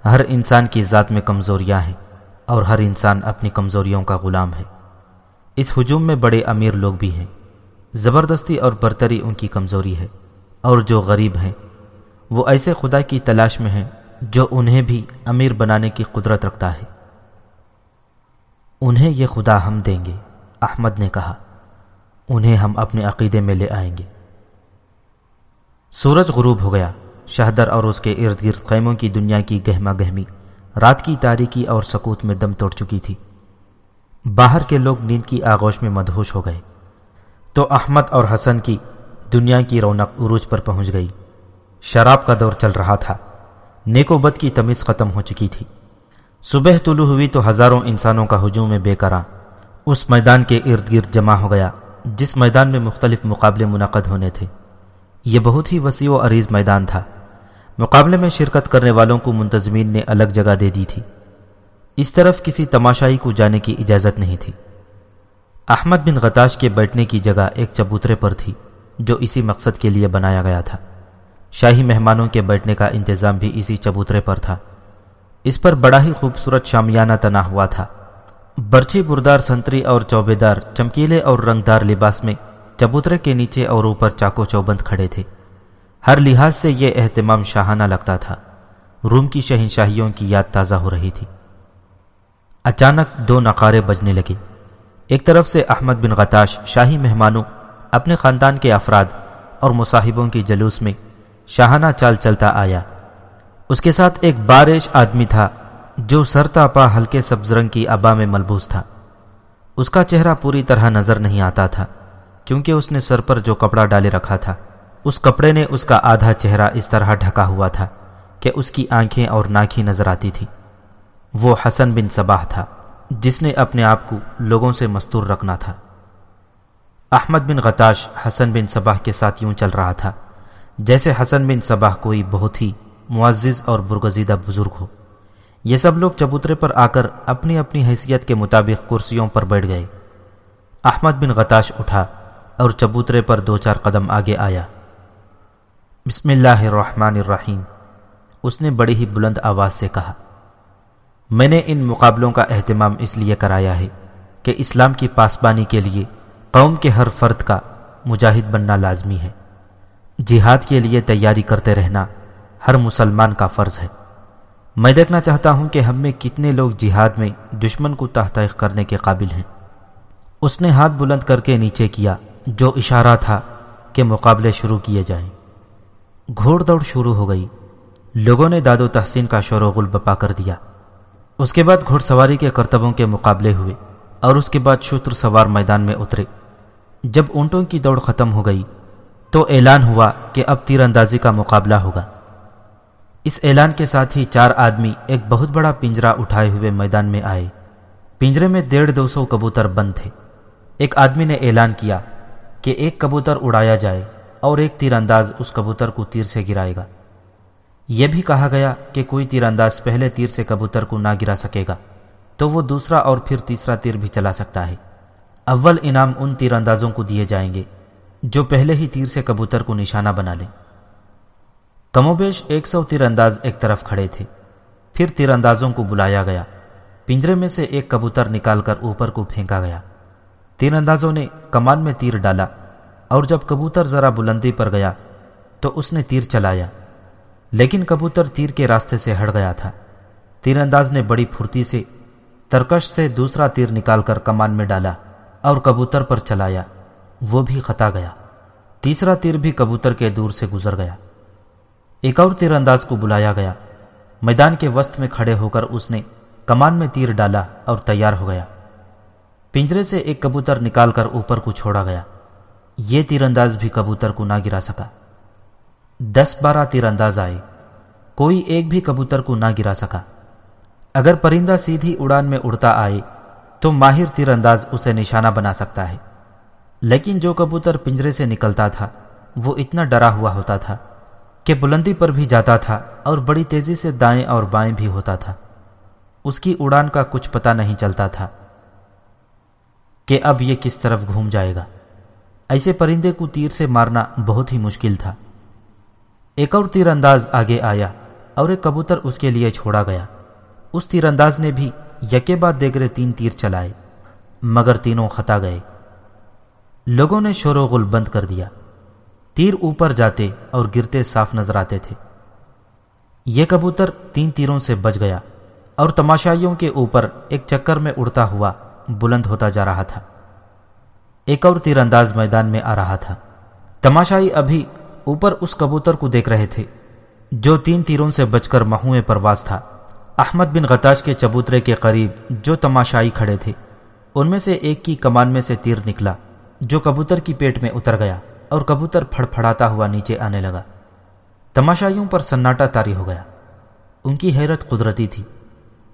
ہر انسان کی ذات میں کمزوریاں ہیں اور ہر انسان اپنی کمزوریوں کا غلام ہے۔ اس ہجوم میں بڑے امیر لوگ بھی ہیں۔ زبردستی اور برتری ان کی کمزوری ہے اور جو غریب ہیں، وہ ایسے خدا کی تلاش میں ہیں جو انہیں بھی امیر بنانے کی قدرت رکھتا ہے۔ انہیں یہ خدا ہم دیں گے، احمد نے کہا۔ انہیں ہم اپنے عقیدے میں لے آئیں گے۔ سورج غروب ہو گیا۔ شہدر اور اس کے ارد گرد خیموں کی دنیا کی گہما گہمی رات کی تاریکی اور سکوت میں دم توڑ چکی تھی۔ باہر کے لوگ نیند کی آغوش میں مدہوش ہو گئے۔ تو احمد اور حسن کی دنیا کی رونق عروج پر پہنچ گئی۔ شراب کا دور چل رہا تھا۔ نیکو بد کی تمیز ختم ہو چکی تھی۔ صبح طلوع ہوئی تو ہزاروں انسانوں کا ہجوم میں بے کرا اس میدان کے ارد گرد جمع ہو گیا، جس میدان میں مختلف مقابلے منعقد ہونے تھے۔ یہ بہت ہی وسیع و عریض میدان تھا۔ مقابلے میں شرکت کرنے والوں کو منتظمین نے الگ جگہ دے دی تھی۔ اس طرف کسی تماشائی کو جانے کی اجازت نہیں تھی۔ احمد بن غتاش کے بیٹھنے کی جگہ ایک چبوترے پر تھی، جو اسی مقصد کے لیے بنایا گیا تھا۔ شاہی مہمانوں کے بیٹھنے کا انتظام بھی اسی چبوترے پر تھا۔ اس پر بڑا ہی خوبصورت شامیانہ تنا ہوا تھا۔ برچی بردار سنتری اور چوبیدار، چمکیلے اور رنگدار لباس میں چبوترے کے نیچے اور اوپر چاکو چوبند کھڑے تھے۔ ہر لحاظ سے یہ اہتمام شاہانہ لگتا تھا۔ روم کی شہنشاہیوں کی یاد تازہ ہو رہی تھی۔ اچانک دو نقارے بجنے لگے۔ ایک طرف سے احمد بن غتاش شاہی مہمانوں، اپنے خاندان کے افراد اور مصاحبوں کی جلوس میں شاہانہ چال چلتا آیا۔ اس کے ساتھ ایک بارش آدمی تھا جو سرتا پا ہلکے سبز رنگ کی ابا میں ملبوس تھا۔ اس کا چہرہ پوری طرح نظر نہیں آتا تھا۔ کیونکہ اس نے سر پر جو کپڑا ڈالے رکھا تھا، اس کپڑے نے اس کا آدھا چہرہ اس طرح ڈھکا ہوا تھا کہ اس کی آنکھیں اور ناکھی نظر آتی تھی وہ حسن بن صباح تھا، جس نے اپنے آپ کو لوگوں سے مستور رکھنا تھا۔ احمد بن غتاش حسن بن صباح کے ساتھ یوں چل رہا تھا، جیسے حسن بن صباح کوئی بہت ہی معزز اور برگزیدہ بزرگ ہو۔ یہ سب لوگ چبوترے پر آ کر اپنی اپنی حیثیت کے مطابق کرسیوں پر بیٹھ گئے۔ احمد بن غتاش اٹھا اور چبوترے پر دو چار قدم آگے آیا۔ بسم اللہ الرحمن الرحیم۔ اس نے بڑی ہی بلند آواز سے کہا، میں نے ان مقابلوں کا اہتمام اس لیے کرایا ہے کہ اسلام کی پاسبانی کے لیے قوم کے ہر فرد کا مجاہد بننا لازمی ہے۔ جہاد کے لیے تیاری کرتے رہنا ہر مسلمان کا فرض ہے۔ میں دیکھنا چاہتا ہوں کہ ہم میں کتنے لوگ جہاد میں دشمن کو تحقیق کرنے کے قابل ہیں۔ اس نے ہاتھ بلند کر کے نیچے کیا۔ جو اشارہ تھا کہ مقابلے شروع کیے جائیں۔ گھوڑ دوڑ شروع ہو گئی۔ لوگوں نے داد و تحسین کا شور و غل بپا کر دیا۔ اس کے بعد گھوڑ سواری کے کرتبوں کے مقابلے ہوئے اور اس کے بعد شتر سوار میدان میں اترے۔ جب اونٹوں کی دوڑ ختم ہو گئی تو اعلان ہوا کہ اب تیر اندازی کا مقابلہ ہوگا۔ اس اعلان کے ساتھ ہی چار آدمی ایک بہت بڑا پنجرا اٹھائے ہوئے میدان میں آئے۔ پنجرے میں ڈیڑھ دو سو کبوتر بند تھے۔ ایک آدمی نے اعلان کیا کہ ایک کبوتر اڑایا جائے اور ایک تیر انداز اس کبوتر کو تیر سے گرائے گا۔ یہ بھی کہا گیا کہ کوئی تیر انداز پہلے تیر سے کبوتر کو نہ گرا سکے گا، تو وہ دوسرا اور پھر تیسرا تیر بھی چلا سکتا ہے۔ اول انعام ان تیر اندازوں کو دیے جائیں گے جو پہلے ہی تیر سے کبوتر کو نشانہ بنا لیں۔ کم و بیش ایک سو تیر انداز ایک طرف کھڑے تھے۔ پھر تیر اندازوں کو بلایا گیا۔ پنجرے میں سے ایک کبوتر نکال کر اوپر کو پھینکا گیا۔ تیر اندازوں نے کمان میں تیر ڈالا اور جب کبوتر ذرا بلندی پر گیا تو اس نے تیر چلایا۔ لیکن کبوتر تیر کے راستے سے ہٹ گیا تھا۔ تیر انداز نے بڑی پھرتی سے ترکش سے دوسرا تیر نکال کر کمان میں ڈالا اور کبوتر پر چلایا۔ وہ بھی خطا گیا۔ تیسرا تیر بھی کبوتر کے دور سے گزر گیا۔ ایک اور تیر انداز کو بلایا گیا۔ میدان کے وسط میں کھڑے ہو کر اس نے کمان میں تیر ڈالا اور تیار ہو گیا۔ پنجرے سے ایک کبوتر نکال کر اوپر کو چھوڑا گیا۔ یہ تیر انداز بھی کبوتر کو نہ گرا سکا۔ دس بارہ تیر انداز آئے۔ کوئی ایک بھی کبوتر کو نہ گرا سکا۔ اگر پرندہ سیدھی اڑان میں اڑتا آئے، تو ماہر تیر انداز اسے نشانہ بنا سکتا ہے۔ لیکن جو کبوتر پنجرے سے نکلتا تھا، وہ اتنا ڈرا ہوا ہوتا تھا کہ بلندی پر بھی جاتا تھا اور بڑی تیزی سے دائیں اور بائیں بھی ہوتا تھا۔ اس کی اڑان کا کچھ پتہ نہیں چلتا تھا۔ کہ اب یہ کس طرف گھوم جائے گا۔ ایسے پرندے کو تیر سے مارنا بہت ہی مشکل تھا۔ ایک اور تیر انداز آگے آیا اور ایک کبوتر اس کے لیے چھوڑا گیا۔ اس تیر انداز نے بھی یکے بعد دیگرے تین تیر چلائے، مگر تینوں خطا گئے۔ لوگوں نے شور و غل بند کر دیا۔ تیر اوپر جاتے اور گرتے صاف نظر آتے تھے۔ یہ کبوتر تین تیروں سے بچ گیا اور تماشائیوں کے اوپر ایک چکر میں اڑتا ہوا بلند ہوتا جا رہا تھا۔ ایک اور تیر انداز میدان میں آ رہا تھا۔ تماشائی ابھی اوپر اس کبوتر کو دیکھ رہے تھے، جو تین تیروں سے بچ کر مہویں پرواز تھا۔ احمد بن غتاش کے چبوترے کے قریب جو تماشائی کھڑے تھے، ان میں سے ایک کی کمان میں سے تیر نکلا، جو کبوتر کی پیٹ میں اتر گیا اور کبوتر پھڑ پھڑاتا ہوا نیچے آنے لگا۔ تماشائیوں پر سناٹا تاری ہو گیا۔ ان کی حیرت قدرتی تھی۔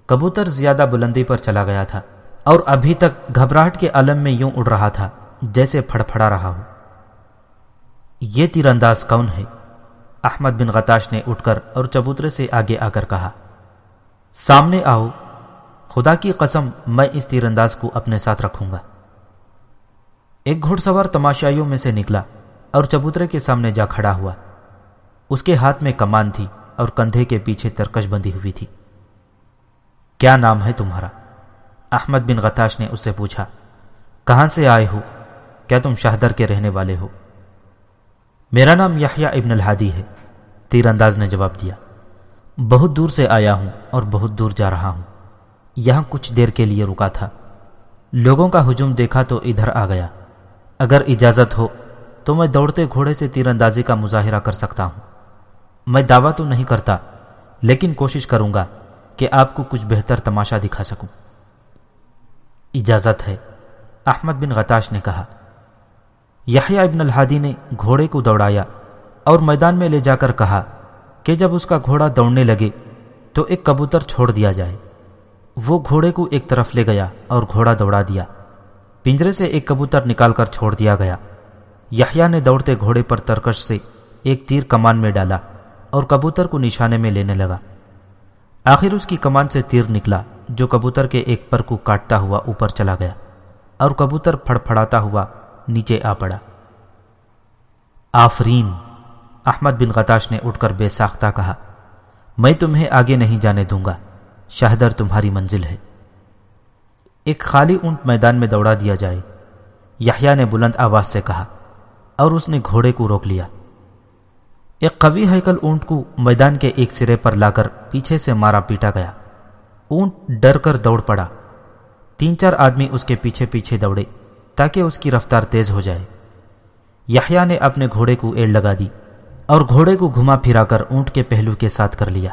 کبوتر زیادہ بلندی پر چلا گیا تھا۔ اور ابھی تک گھبراہٹ کے عالم میں یوں اڑ رہا تھا جیسے پھڑ پھڑا رہا ہو۔ یہ تیر انداز کون ہے؟ احمد بن غتاش نے اٹھ کر اور چبوترے سے آگے آ کر کہا، سامنے آؤ۔ خدا کی قسم، میں اس تیر انداز کو اپنے ساتھ رکھوں گا۔ ایک گھوڑ سوار تماشائیوں میں سے نکلا اور چبوترے کے سامنے جا کھڑا ہوا۔ اس کے ہاتھ میں کمان تھی اور کندھے کے پیچھے ترکش بندی ہوئی تھی۔ کیا نام ہے تمہارا؟ احمد بن غتاش نے اس سے پوچھا، کہاں سے آئے ہو؟ کیا تم شہدر کے رہنے والے ہو؟ میرا نام یحییٰ ابن الحادی ہے۔ تیر انداز نے جواب دیا۔ بہت دور سے آیا ہوں اور بہت دور جا رہا ہوں۔ یہاں کچھ دیر کے لیے رکا تھا۔ لوگوں کا ہجوم دیکھا تو ادھر آ گیا۔ اگر اجازت ہو تو میں دوڑتے گھوڑے سے تیر اندازی کا مظاہرہ کر سکتا ہوں۔ میں دعویٰ تو نہیں کرتا، لیکن کوشش کروں گا کہ آپ کو کچھ بہتر تماشا دکھا سکوں۔ اجازت ہے۔ احمد بن غتاش نے کہا یحییٰ ابن الحادی نے گھوڑے کو دوڑایا اور میدان میں لے جا کر کہا کہ جب اس کا گھوڑا دوڑنے لگے تو ایک کبوتر چھوڑ دیا جائے۔ وہ گھوڑے کو ایک طرف لے گیا اور گھوڑا دوڑا دیا۔ پنجرے سے ایک کبوتر نکال کر چھوڑ دیا گیا۔ یحییٰ نے دوڑتے گھوڑے پر ترکش سے ایک تیر کمان میں ڈالا اور کبوتر کو نشانے میں لینے لگا۔ آخر اس کی کمان سے تیر نکلا، جو کبوتر کے ایک پر کو کاٹتا ہوا اوپر چلا گیا اور کبوتر پھڑ پھڑاتا ہوا نیچے آ پڑا۔ آفرین، احمد بن غتاش نے اٹھ کر بے ساختہ کہا، میں تمہیں آگے نہیں جانے دوں گا، شہدر تمہاری منزل ہے۔ ایک خالی اونٹ میدان میں دوڑا دیا جائے، یحییٰ نے بلند آواز سے کہا اور اس نے گھوڑے کو روک لیا۔ ایک قوی ہیکل اونٹ کو میدان کے ایک سرے پر لا کر پیچھے سے مارا پیٹا گیا۔ اونٹ ڈر کر دوڑ پڑا۔ تین چار آدمی اس کے پیچھے پیچھے دوڑے تاکہ اس کی رفتار تیز ہو جائے۔ یحییٰ نے اپنے گھوڑے کو ایڑ لگا دی اور گھوڑے کو گھما پھرا کر اونٹ کے پہلو کے ساتھ کر لیا۔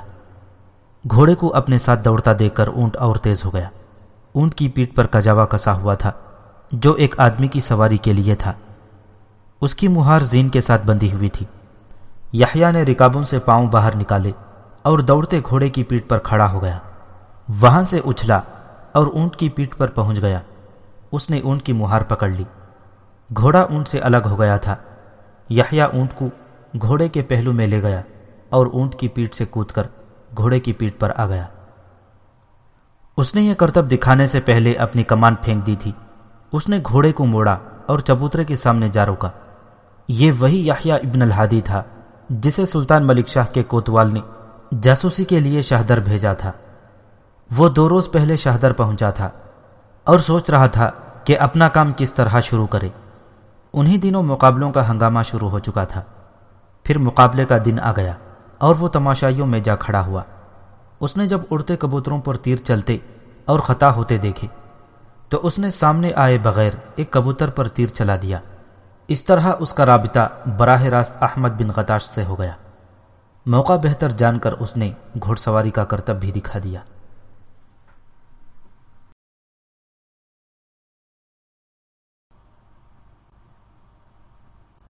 گھوڑے کو اپنے ساتھ دوڑتا دیکھ کر اونٹ اور تیز ہو گیا۔ اونٹ کی پیٹ پر کجاوا کسا ہوا تھا، جو ایک آدمی کی سواری کے لیے تھا۔ اس کی مہار زین کے ساتھ بندھی ہوئی تھی۔ یحییٰ نے رکابوں سے پاؤں باہر نکالے اور دوڑتے گھوڑے کی پیٹ پر کھڑا ہو گیا۔ وہاں سے اچھلا اور اونٹ کی پیٹ پر پہنچ گیا۔ اس نے اونٹ کی مہار پکڑ لی۔ گھوڑا اونٹ سے الگ ہو گیا تھا۔ یحییٰ اونٹ کو گھوڑے کے پہلو میں لے گیا اور اونٹ کی پیٹ سے کود کر گھوڑے کی پیٹ پر آ گیا۔ اس نے یہ کرتب دکھانے سے پہلے اپنی کمان پھینک دی تھی۔ اس نے گھوڑے کو موڑا اور چبوترے کے سامنے جا روکا۔ یہ وہی یحییٰ ابن الحادی تھا۔ جسے سلطان ملک شاہ کے کوتوال نے جاسوسی کے لیے شہدر بھیجا تھا۔ وہ دو روز پہلے شہدر پہنچا تھا اور سوچ رہا تھا کہ اپنا کام کس طرح شروع کرے۔ انہی دنوں مقابلوں کا ہنگامہ شروع ہو چکا تھا۔ پھر مقابلے کا دن آ گیا اور وہ تماشائیوں میں جا کھڑا ہوا۔ اس نے جب اڑتے کبوتروں پر تیر چلتے اور خطا ہوتے دیکھے تو اس نے سامنے آئے بغیر ایک کبوتر پر تیر چلا دیا۔ اس طرح اس کا رابطہ براہ راست احمد بن غداش سے ہو گیا۔ موقع بہتر جان کر اس نے گھوڑ سواری کا کرتب بھی دکھا دیا۔